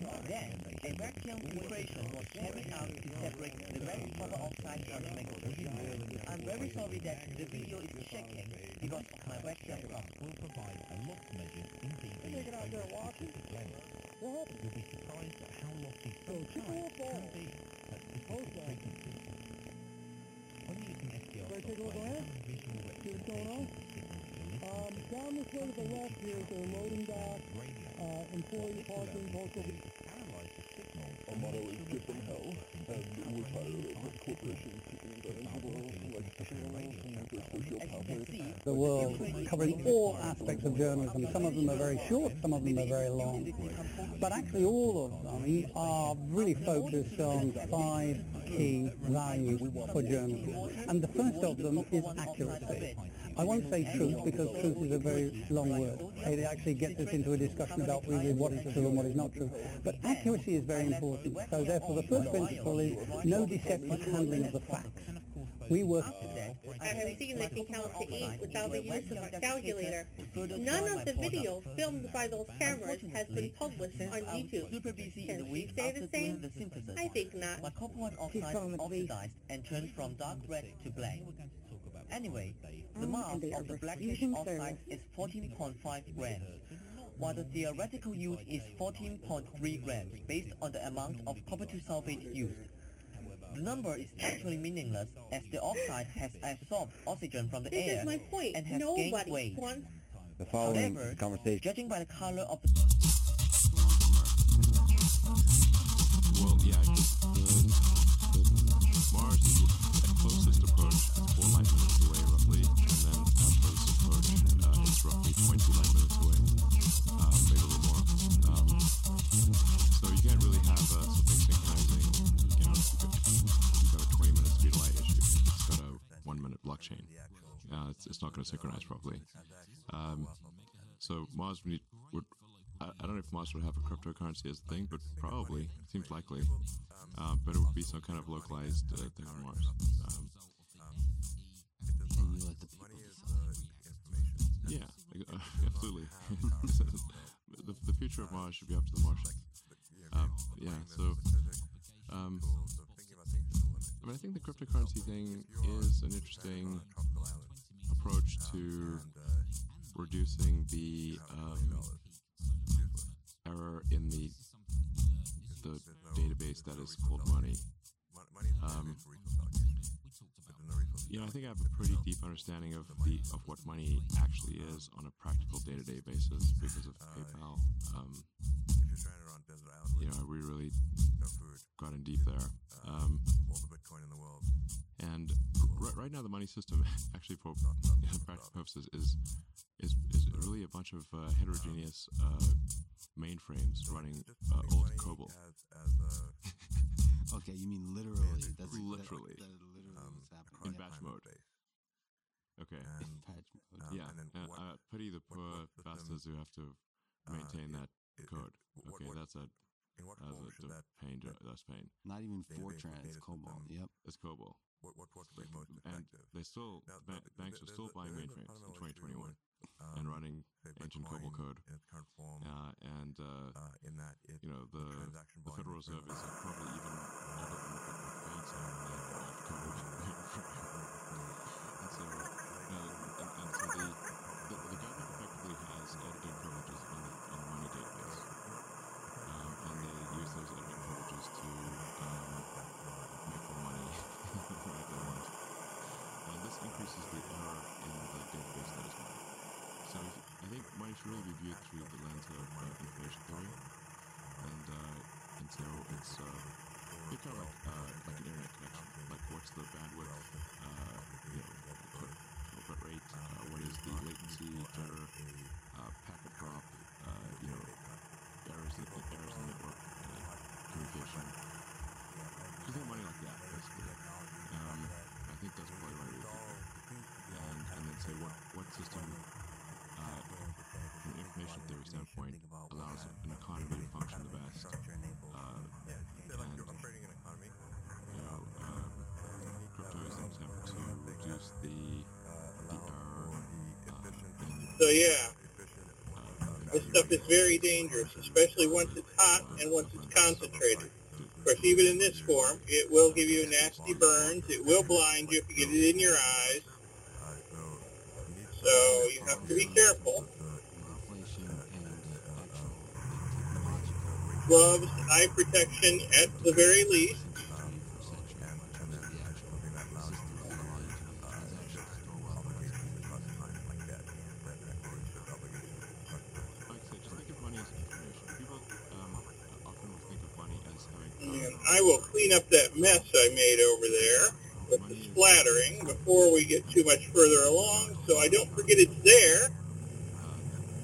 Then, a vacuum filtration was carried out to separate the red copper oxide magnetic. I'm very sorry that the video is shaking because of my vacuum pump. will provide a loss measure in dB. Out there walking. You'll be surprised at how lofty some times can be at different frequencies. When using SDR software, visual representation Um, down this way to the left here is a loading dock, uh, employee parking, also the... Our motto is give them hell, and we're tired of corporations keeping them down the world, like their social power. the world, covering all aspects of journalism. Some of them are very short, some of them are very long. But actually all of them are really focused on five key values for journalism. And the first of them is accuracy. I won't say truth because truth is a very long word. It actually gets us into a discussion about really what is true and what is not true. But accuracy is very important. So therefore the first principle is no deceptive handling of the facts. We work I have seen that you count to eight without the use of a calculator. None of the video filmed by those cameras has been published on YouTube. Can she say the same? I think not. My copper white oxidized and turned from dark red to black. Anyway, the Mm, mass and they of the blackish refusing oxide is 14.5 grams. while the theoretical use is 14.3 grams based on the amount of copper 2 sulfate used. The number is actually meaningless as the oxide has absorbed oxygen from the This air is my point. and has gained weight. wants The following However, conversation. judging by the color of the not going to synchronize properly. Um, so Mars would, would I, I don't know if Mars would have a cryptocurrency as a thing, but probably seems likely. Um, but it would be some kind of localized uh, thing on Mars. Um, yeah, uh, absolutely. the, the future of Mars should be up to the Martians. Um, yeah, so um, I mean, I think the cryptocurrency thing is an interesting approach to reducing the um, error in the the database that is called money. Um, you know, I think I have a pretty deep understanding of the of what money actually is on a practical day-to-day basis because of PayPal. Um, you know, we really got in deep there. Um, and r- right now, the money system, actually, for practical purposes, is is is really a bunch of uh, heterogeneous uh, mainframes running uh, old COBOL. Okay, you mean literally? That's literally That, that literally is happening. in batch mode. Okay. Batch mode. yeah. Uh, uh, pity the poor bastards who have to maintain that code. Okay, that's a In what that's a d- pain. jo- That's pain. Not even Fortran, it's COBOL. Yep. It's COBOL. What, what, what would be most and they still Now, ba- the- banks are still the- buying there is a mainframes in 2021 with, and um, running say, ancient COBOL code. in its current form, Uh, and uh, uh, in that it, you know the transaction the Federal Reserve is probably even older than the banks are and they have a lot of coverage. and so, you know, and, and so the, the the government effectively has editing privileges on the on the money database, um, and they use those editing privileges to um, make more money whenever they want. And this increases the error in the database that is money. So if, I think money should really be viewed through the lens of uh, information theory, and uh, and so it's uh, it's kind of like uh, like an internet connection. Like what's the bandwidth, uh, you know, total rate, uh, what is the latency, jitter, uh, packet drop, uh, you know, errors in the, errors in the network uh, communication. So think money like that, basically. Um, I think that's probably right with people. And and then say what what system uh, from an information theory standpoint, So yeah, this stuff is very dangerous, especially once it's hot and once it's concentrated. Of course, even in this form, it will give you nasty burns. It will blind you if you get it in your eyes. So you have to be careful. Gloves, eye protection at the very least. like I said, just think of money as information. People um, often will think of money as having And I will clean up that mess I made over there with the splattering before we get too much further along so I don't forget it's there.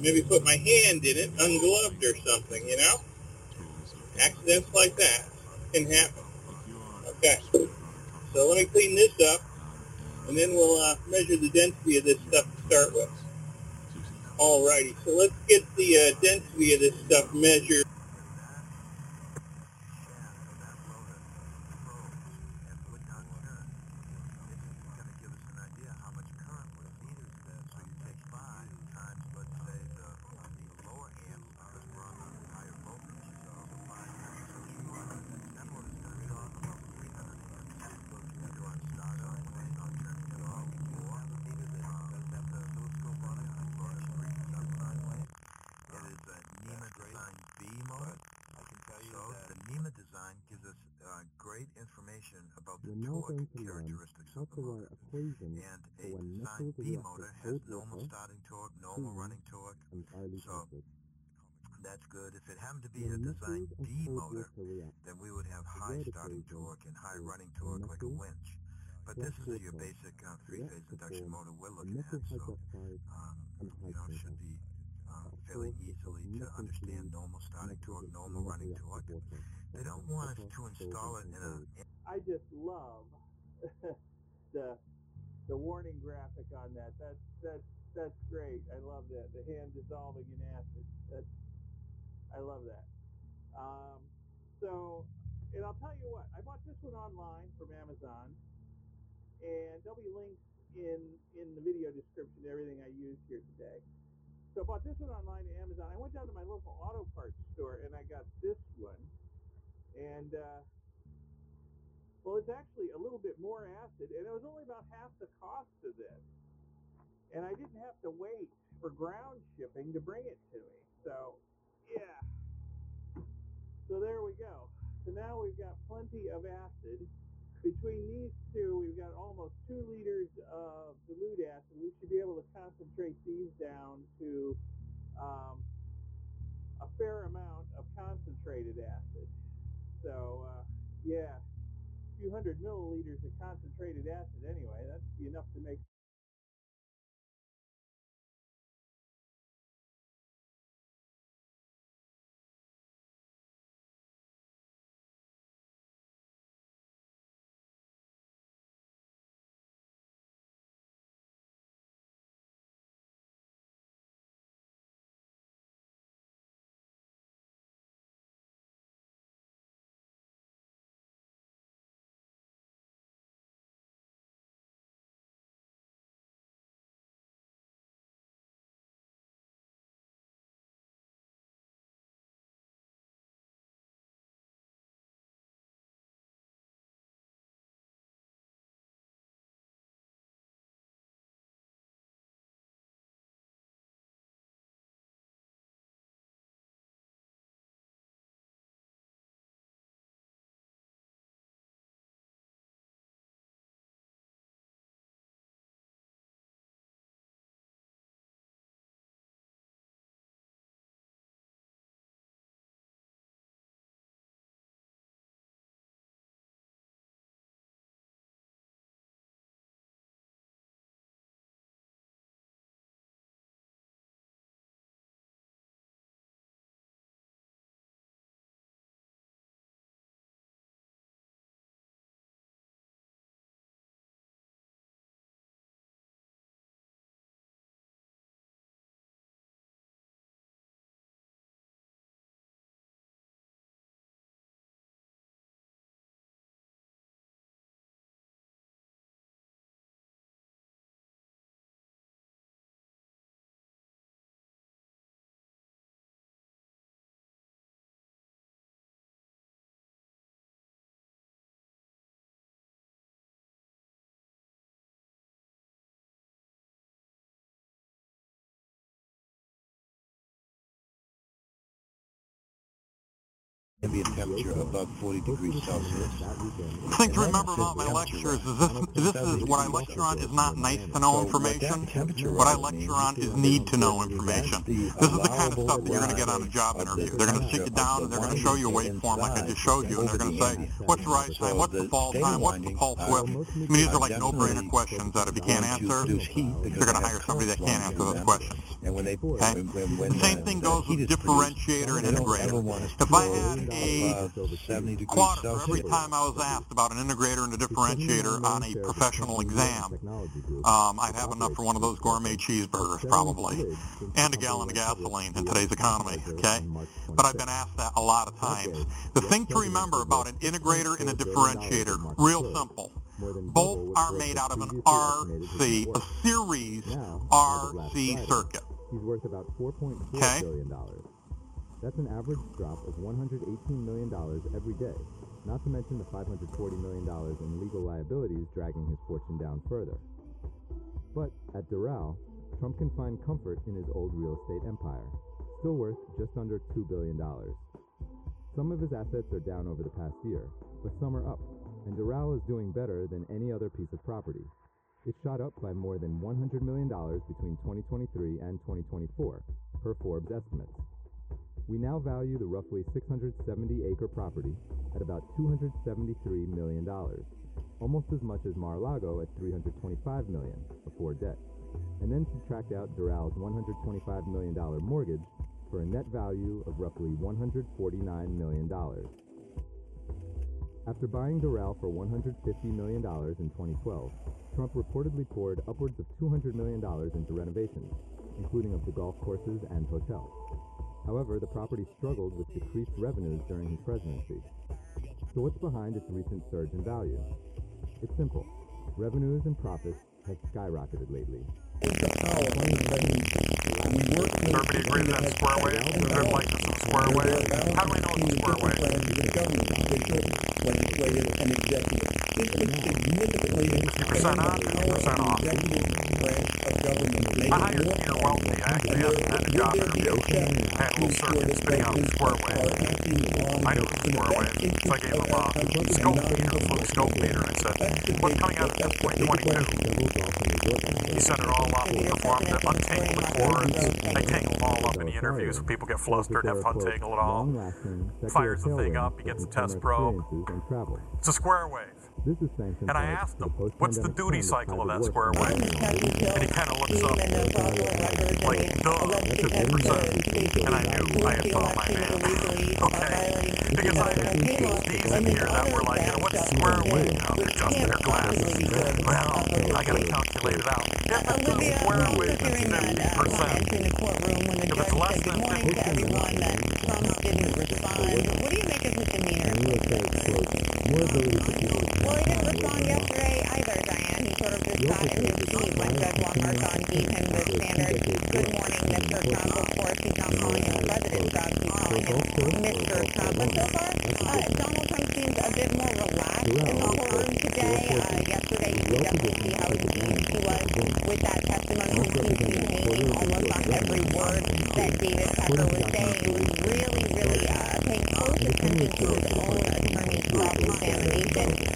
Maybe put my hand in it, ungloved or something, you know? Accidents like that can happen. Okay. So let me clean this up, and then we'll uh, measure the density of this stuff to start with. Alrighty, so let's get the uh, density of this stuff measured. Torque characteristics of the motor. And a design B motor has normal starting torque, normal running torque, so that's good. If it happened to be a design D motor, then we would have high starting torque and high running torque like a winch. But this is your basic uh, three-phase induction motor we're looking at, so um, you know, it should be uh, fairly easily to understand normal starting torque, normal running torque. They don't want us to install it in a I just love the the warning graphic on that. That's that's that's great. I love that. The hand dissolving in acid. I love that. Um, so, and I'll tell you what, I bought this one online from Amazon, and there'll be links in in the video description to everything I used here today. So I bought this one online to Amazon. I went down to my local auto parts store and I got this one, and uh, well, it's actually a little bit more acid, and it was only about half the cost of this. And I didn't have to wait for ground shipping to bring it to me. So, yeah. So there we go. So now we've got plenty of acid. Between these two, we've got almost two liters of dilute acid. We should be able to concentrate these down to um, a fair amount of concentrated acid. So, uh, yeah, few hundred milliliters of concentrated acid anyway. That'd be enough to make ambient temperature above 40 degrees Celsius. The thing to remember about my lectures is this, this is what I lecture on is not nice to know information. What I lecture on is need to know information. This is the kind of stuff that you're going to get on a job interview. They're going to sit you down and they're going to show you a waveform like I just showed you and they're going to say, what's the rise time, what's the fall time, what's the pulse width? I mean, these are like no-brainer questions that if you can't answer, they're going to hire somebody that can't answer those questions. Okay? The same thing goes with differentiator and integrator. If I had a quarter for every time I was asked about an integrator and a differentiator on a professional exam, um, I'd have enough for one of those gourmet cheeseburgers probably, and a gallon of gasoline in today's economy, okay? But I've been asked that a lot of times. The thing to remember about an integrator and a differentiator, real simple. Both are made out of an RC, a series RC circuit. He's worth about $4.4 Okay. billion dollars. That's an average drop of $118 million every day, not to mention the $540 million in legal liabilities dragging his fortune down further. But at Doral, Trump can find comfort in his old real estate empire, still worth just under $2 billion. Some of his assets are down over the past year, but some are up. And Doral is doing better than any other piece of property. It shot up by more than $100 million between 2023 and 2024, per Forbes estimates. We now value the roughly 670 acre property at about $273 million, almost as much as Mar-a-Lago at $325 million before debt, and then subtract out Doral's $125 million mortgage for a net value of roughly $149 million. After buying Doral for $150 million in 2012, Trump reportedly poured upwards of $200 million into renovations, including of the golf courses and hotels. However, the property struggled with decreased revenues during his presidency. So what's behind its recent surge in value? It's simple. Revenues and profits have skyrocketed lately. Everybody agrees that's square wave? Everybody likes this is square wave? How do we know it's square wave? legislative, and executive. This is significantly 50% on, 50% off. I hired Peter Welty. I actually had a job interview. Had a little circuit spinning out the square wave. I knew it was square wave. So I gave him a scope meter, a scope meter. I said, what's coming out at this point 22? He set it all up, performed it, untangled the cords. They tangle them all up in the interviews people get flustered, and have to untangle it all. Fires the thing up, he gets a test probe. It's a square wave. And I asked him, what's the duty cycle of that square wave? And he kind of looks up, like, duh, 50%. And I knew I had thought my man. Okay? Because I had PhDs in here that were like, you know, what's square wave? You know, they're adjusting their glasses. Well, I got to calculate it out. If it's a square wave, it's 50%. If it's less than 50%, What do you make of his demeanor? More ability for to Well, he didn't respond yesterday either, Diane. He sort of just got in his seat when Judge Merchan gave him the standard good morning, Mr. Trump. Of course, he's not calling him President Trump. He's calling him Mr. Trump. But so far, uh, Donald Trump seems a bit more relaxed in the courtroom today. Uh, yesterday, you could definitely see how engaged he was with that testimony. He seemed to be hanging almost on every word that David Pecker was saying. He was really, really uh, paying close attention to his own attorney's cross-examination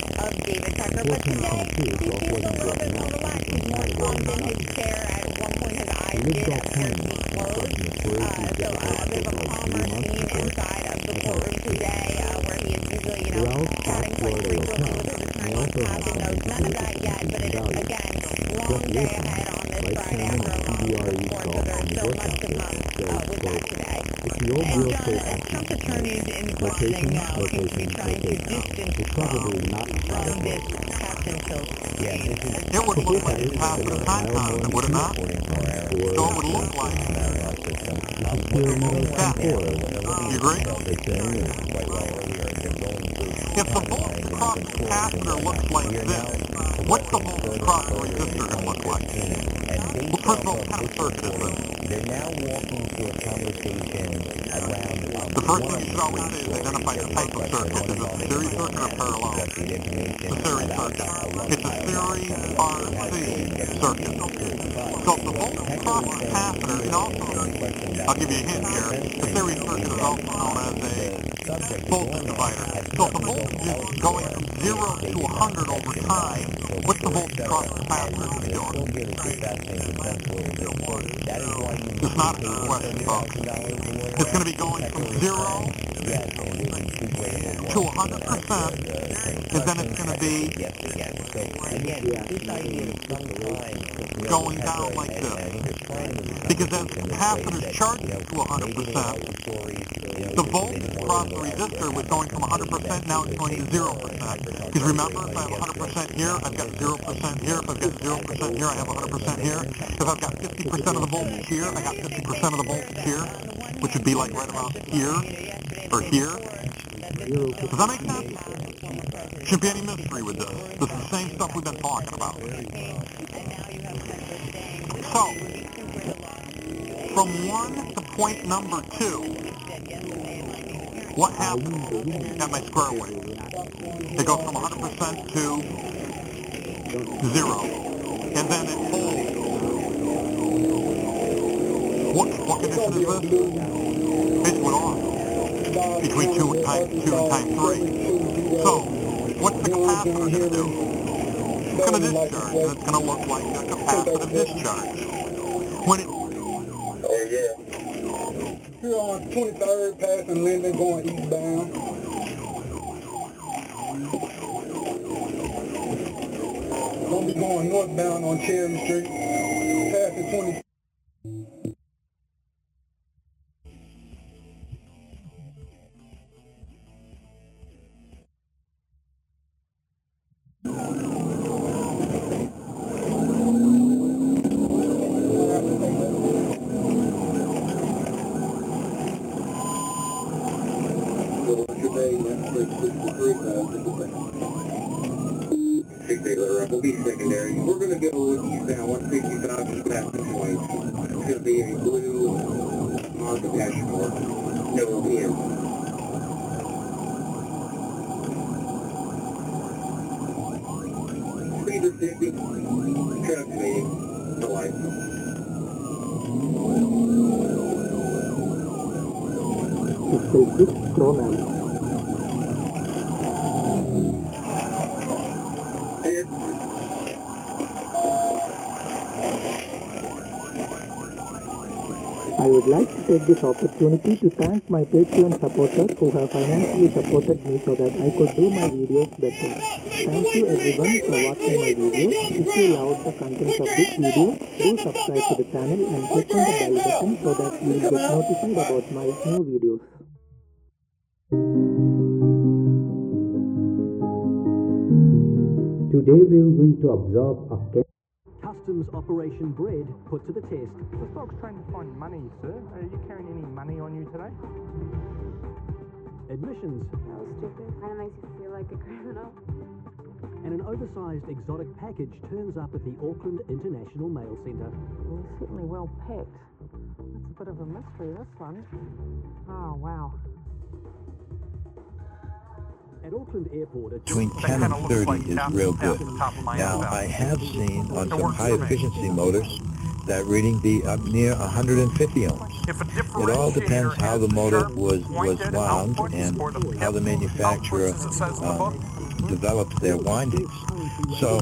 Pecker. But today, he seems a little bit more. He's more slumped in his chair. At one point, his eyes did appear to be closed. Uh, so a bit of a calmer scene inside of the courtroom today, uh, where he is usually, you know, chatting quite frequently with his attorney, notes. None of that yet, but it is, again, long day ahead on this Friday after a long week of court, so there's still much to come uh, with that today. And John, as Trump attorneys in questioning now seem to be trying to distance Trump from this catch and kill scheme. It would look like it's passed the time constant, would it not? So it would look like. Yeah. You agree? If the voltage across the capacitor looks like this, what's the voltage across the resistor going to look like? Well, first of all, what kind of circuit is this? They're now walking through a conversation around The first thing you should always do is identify the type of circuit. Is it a series circuit or parallel? A series circuit. It's a series RC circuit. So if the voltage across the capacitor, and also, I'll give you a hint here, the series circuit is also known as a voltage divider. So if the voltage is going from 0 to 100 over time, what's the voltage across the capacitor going to be doing? It's not a good question, folks. It's going to be going from 0 to 100%, and then it's going to be going down like this. Because as the capacitor charges to 100%, the voltage across the resistor was going from 100%, now it's going to 0%. Because remember, if I have 100% here, I've got 0% here. If I've got 0% here, I have 100% here. If I've got 50% of the voltage here, I got 50% of the voltage here, which would be like right about here, or here. Does that make sense? Shouldn't be any mystery with this. This is the same stuff we've been talking about. So, from one to point number two, what happens at my square wave? It goes from 100% to zero, and then it holds. What, what condition is this? Went on between two and time two and time three. So what's the capacitor going to do? It's going to discharge, and it's going to look like a capacitive discharge. When it, Oh, yeah. Here on 23rd, take this opportunity to thank my Patreon supporters who have financially supported me so that I could do my videos better. Thank you everyone for watching my video. If you loved the content of this video, do subscribe to the channel and click on the bell button so that you will get notified about my new videos. Today we are going to observe a Customs Operation Bread put to the test. The stock's trying to find money, sir. Are you carrying any money on you today? Admissions So stupid. Kind of makes you feel like a criminal. and an oversized exotic package turns up at the Auckland International Mail Centre. Well, certainly well packed. That's a bit of a mystery, this one. Oh, wow. At Auckland Airport, between 10 and 30 is real good. Now, I have seen on some high-efficiency motors that reading be up near 150 ohms. It all depends how the motor was, was wound and how the manufacturer um, developed their windings. So,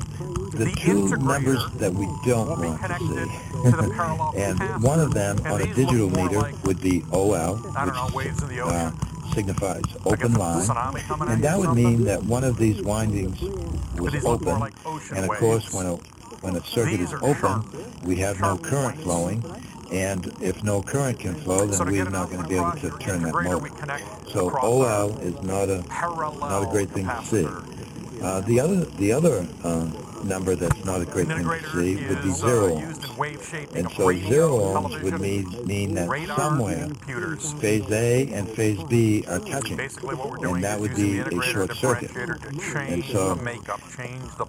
the two numbers that we don't want to see, and one of them on a digital meter would be OL, which uh, signifies open line, and that would mean that one of these windings was open, and of course when a, when a circuit is open, we have no current flowing, and if no current can flow, then we're not going to be able to turn that motor. So OL is not a not a great thing to see. Uh, the other the other uh, number that's not a great thing to see would be zero ohms. And so zero ohms would mean, mean that somewhere phase A and phase B are touching, and that would be a short circuit. And so,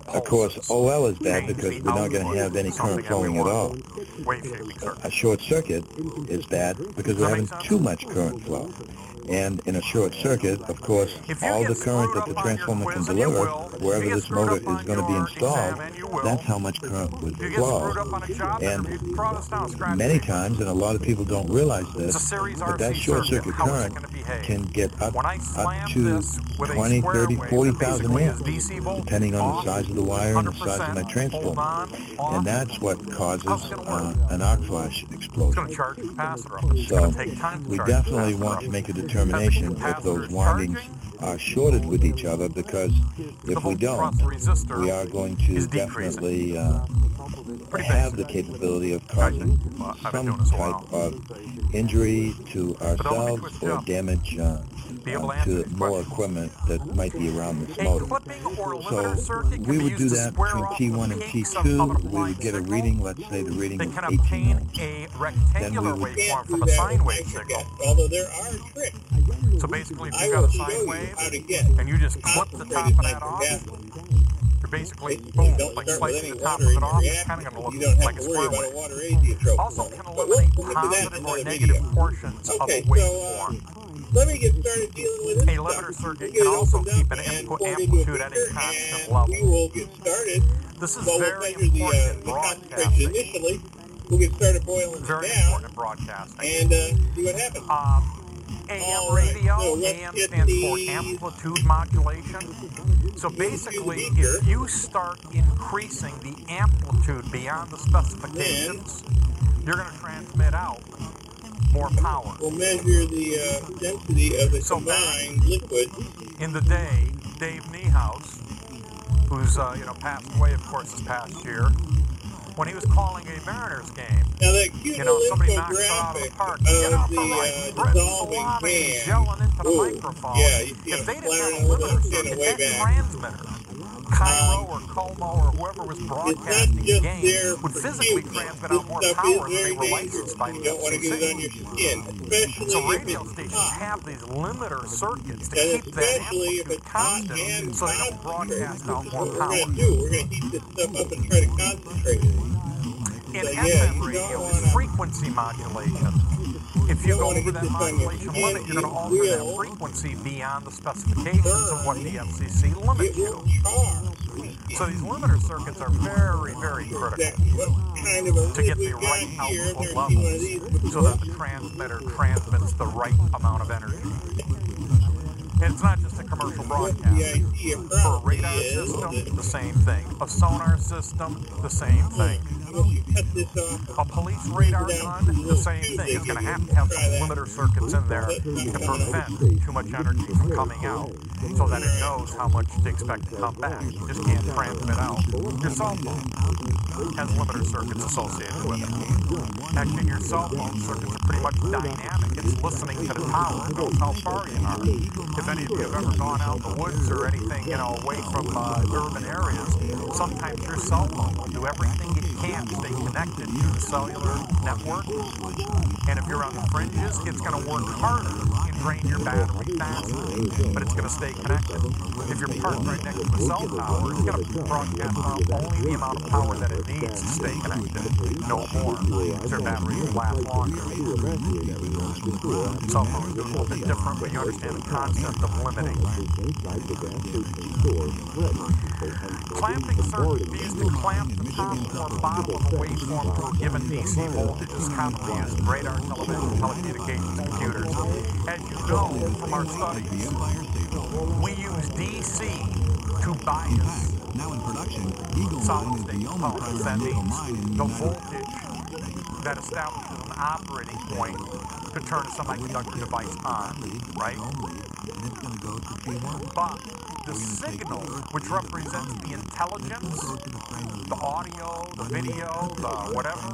of course, OL is bad because we're not going to have any current flowing at all. A short circuit is bad because we're having too much current flow. And in a short circuit, of course, all the current that the transformer can deliver, wherever this motor is going to be installed, that's how much current would flow. And many times, and a lot of people don't realize this, but that short circuit. current can get up, up to 20, 30, 40,000 amps, depending on the size of the wire and the size of my transformer. And that's what causes uh, an arc flash explosion. So we definitely want to make a determination if those windings are shorted with each other because if we don't, we are going to definitely uh, have the capability of causing some type of injury to ourselves or damage uh, uh, to more equipment that might be around this motor. So we would do that between T1 and T2. We would get a reading, let's say the reading is 18 ohms. Then we would waveform from a sine wave signal. Although there are tricks. So basically, if you've got a sine wave and you just clip the top of that off, you're basically boom, like slicing the top of it off. It's kind of going to look like a square wave. Also can eliminate positive or negative portions of a waveform. Let me get started dealing with A limiter circuit can also keep an input amplitude at a constant level. We will get started. This is Well, we'll very the, important uh, in concentration broadcasting. initially. We'll get started boiling it Very down important in broadcasting. and uh, see what happens. Um, AM radio, AM stands for amplitude modulation. So basically, if you start increasing the amplitude beyond the specifications, you're going to transmit out more power. We'll measure the uh, density of the So combined liquid. In the day, Dave Niehaus, who's uh, you know passed away, of course, this past year, when he was calling a Mariners game, Now that cute you know, somebody knocks it out of the park. of Get off the the right, uh, dissolving Salami can. yelling into the Ooh, microphone. Yeah, you see if they didn't have a limiter circuit, that transmitter, KIRO or KOMO or whoever was broadcasting the game, would physically transmit out more power than they very were licensed by the You don't want to get it on FCC. your skin, especially So radio stations have these limiter circuits to keep that amplitude constant so they don't broadcast out more power. We're going to heat this stuff up and try to concentrate it. In FM radio, it's frequency modulation. If you go over that modulation limit, you're going to alter that frequency beyond the specifications of what the FCC limits you. So these limiter circuits are very, very critical Kind of a to get the right output never seen one of levels so that the transmitter transmits the right amount of energy. And it's not just a commercial broadcast. For a radar system, the same thing. A sonar system, the same thing. A police radar gun, the same thing. It's going to have to have some limiter circuits in there to prevent too much energy from coming out so that it knows how much to expect to come back. You just can't transmit out. Your cell phone has limiter circuits associated with it. Actually, your cell phone circuits are pretty much dynamic. It's listening to the tower. It knows how far you are. If any of you have ever gone out in the woods or anything, you know, away from uh, urban areas, sometimes your cell phone will do everything it can to stay connected to the cellular network. And if you're on the fringes, it's going to work harder and drain your battery faster, but it's going to stay connected. If you're parked right next to a cell tower, it's going to broadcast out only the amount of power that it needs to stay connected, no more. So your battery will last longer. Phones do a little bit different, but you understand the concept of limiting. Clamping be used to clamp the top or bottom of a waveform to a given DC voltage is commonly used in radar, television, telecommunications, computers. As you know from our studies, we use DC to bias solid state components. That means the voltage that establishes an operating point to turn a semiconductor device on, right? But the signal, which represents the intelligence, the audio, the video, the whatever,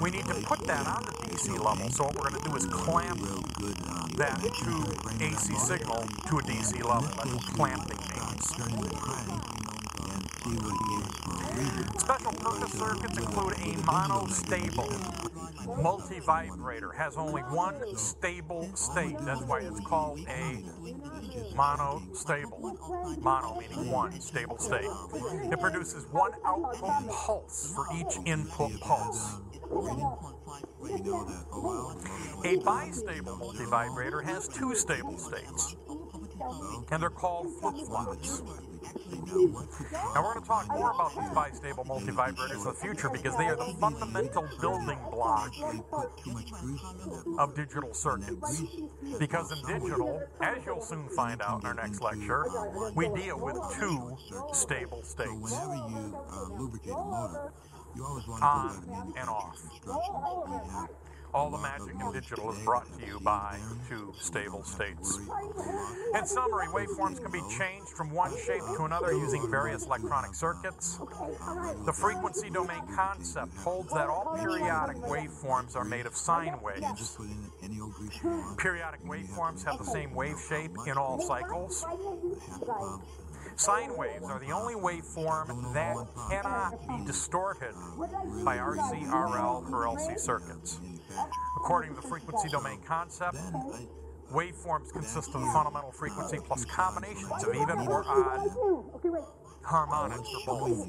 we need to put that on the DC level. So what we're going to do is clamp that to AC signal to a DC level. That's clamping means. Special purpose circuits include a monostable multivibrator. Has only one stable state. That's why it's called a monostable. Mono meaning one, stable state. It produces one output pulse for each input pulse. A bistable multivibrator has two stable states, and they're called flip-flops. Now we're going to talk more about these bistable multivibrators in the future because they are the fundamental building block of digital circuits. Because in digital, as you'll soon find out in our next lecture, we deal with two stable states. On and off. All the magic in digital is brought to you by two stable states. In summary, waveforms can be changed from one shape to another using various electronic circuits. The frequency domain concept holds that all periodic waveforms are made of sine waves. Hmm. Periodic waveforms have the same wave shape in all cycles. Sine waves are the only waveform that cannot be distorted by RC, RL, or LC circuits. According to the frequency domain concept, waveforms consist of the fundamental frequency plus combinations of even or odd harmonics or both.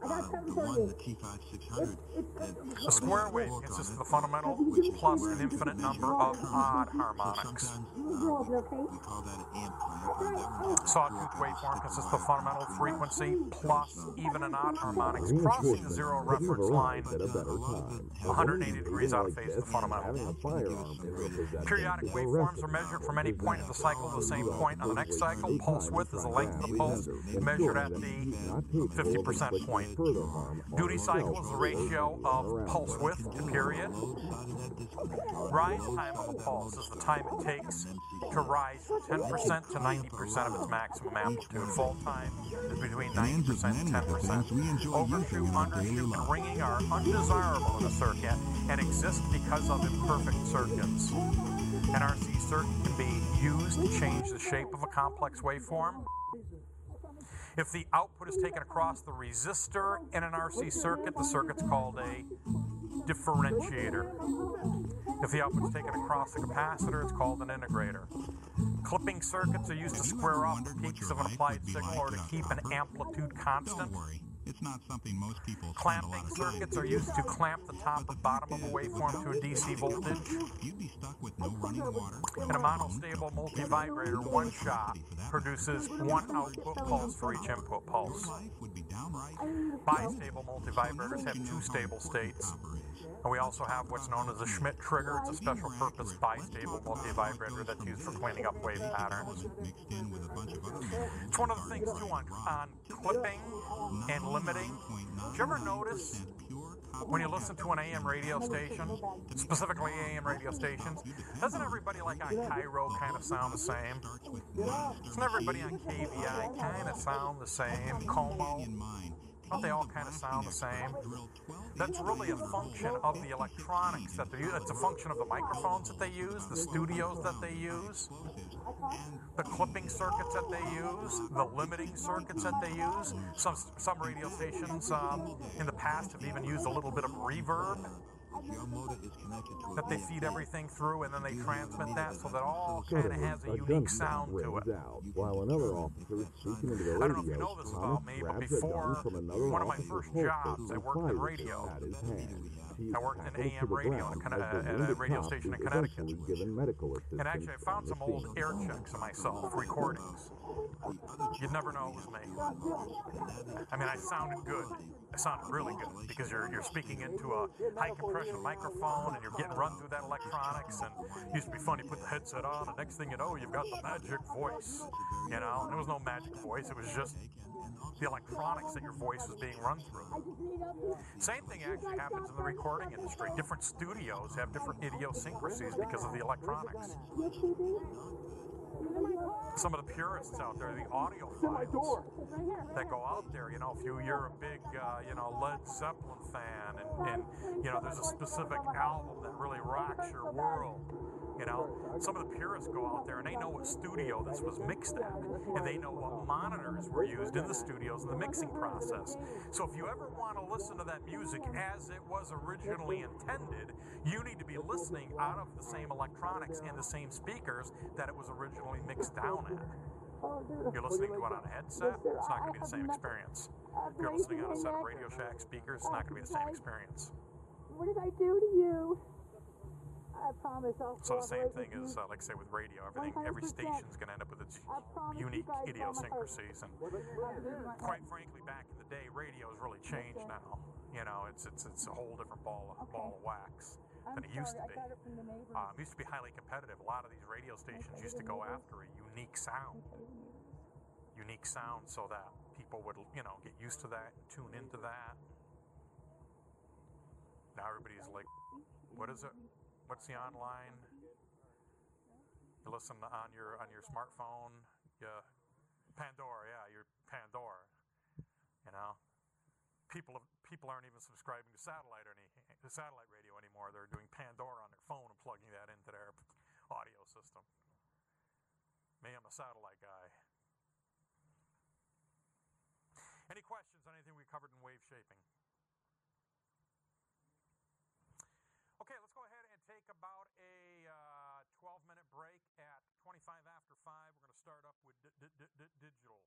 The T5600 The square wave consists of the fundamental plus an infinite number of odd harmonics. Sawtooth waveform consists of the fundamental frequency plus even and odd harmonics. crossing the zero reference line. 180 degrees out of phase of the fundamental. Periodic waveforms are measured from any point of the cycle to the same point on the next cycle. Pulse width is the length of the pulse measured at the 50% point. Duty cycle is the ratio of pulse width to period. Rise time of a pulse is the time it takes to rise from 10% to 90% of its maximum amplitude. Full time is between 90% and 10%. Overshoot, undershoot, and ringing are undesirable in a circuit and exist because of imperfect circuits. An RC circuit can be used to change the shape of a complex waveform. If the output is taken across the resistor in an RC circuit, the circuit's called a differentiator. If the output is taken across the capacitor, it's called an integrator. Clipping circuits are used to square off the peaks of an applied signal or to keep an amplitude constant. It's not something most people Clamping circuits are used to clamp the top and bottom of a waveform to a DC voltage. You'd be stuck with no running water. In a monostable multivibrator, one shot produces one output pulse for each input pulse. Bistable multivibrators have two stable states. And we also have what's known as a Schmitt trigger. It's a special purpose bistable multivibrator that's used for cleaning up wave patterns. It's one of the things too on, on clipping and limiting. Did you ever notice when you listen to an AM radio station, specifically AM radio stations, doesn't everybody like on KIRO kind of sound the same? Doesn't everybody on KVI kind of sound the same? KOMO? Don't they all kind of sound the same? That's really a function of the electronics that they use. It's a function of the microphones that they use, the studios that they use, the clipping circuits that they use, the limiting circuits that they use. Some some radio stations um, in the past have even used a little bit of reverb that they feed everything through and then they transmit that so that all kind of has a unique sound to it. While another officer is speaking into the radio, I don't know if you know this about me, but before one of my first jobs, I worked in radio. I worked in AM radio in a, at a radio station in Connecticut. And actually, I found some old air checks of myself, recordings. You'd never know it was me. I mean, I sounded good. I sounded really good because you're you're speaking into a high compression microphone and you're getting run through that electronics. And it used to be fun. You put the headset on, and next thing you know, you've got the magic voice. You know, and there was no magic voice. It was just the electronics that your voice is being run through. Same thing actually happens in the recording industry. Different studios have different idiosyncrasies because of the electronics. Some of the purists out there, the audiophiles that go out there, you know, if you, you're a big, uh, you know, Led Zeppelin fan and, and, you know, there's a specific album that really rocks your world, you know, some of the purists go out there and they know what studio this was mixed at, and they know what monitors were used in the studios in the mixing process. So if you ever want to listen to that music as it was originally intended, you need to be listening out of the same electronics and the same speakers that it was originally mixed down at. You're listening to it on a headset, it's not going to be the same experience. If you're listening on a set of Radio Shack speakers, it's not going to be the same experience. What did I do to you? I promise I'll So the same thing is, uh, like I say, with radio. Everything, every station's going to end up with its unique idiosyncrasies, and quite frankly, back in the day, radio has really changed now. You know, it's it's it's a whole different ball of, ball of wax than it used to be. Um, it used to be highly competitive. A lot of these radio stations used to go after a unique sound, unique sound, so that people would you know get used to that and tune into that. Now everybody's like, what is it? What's the online? You listen on your on your smartphone. Yeah, Pandora. Yeah, your Pandora. You know, people people aren't even subscribing to satellite or any satellite radio anymore. They're doing Pandora on their phone and plugging that into their audio system. Me, I'm a satellite guy. Any questions on anything we covered in wave shaping? Okay, let's go ahead take about a uh, 12 minute break at 25 after 5. We're going to start up with di- di- di- digital.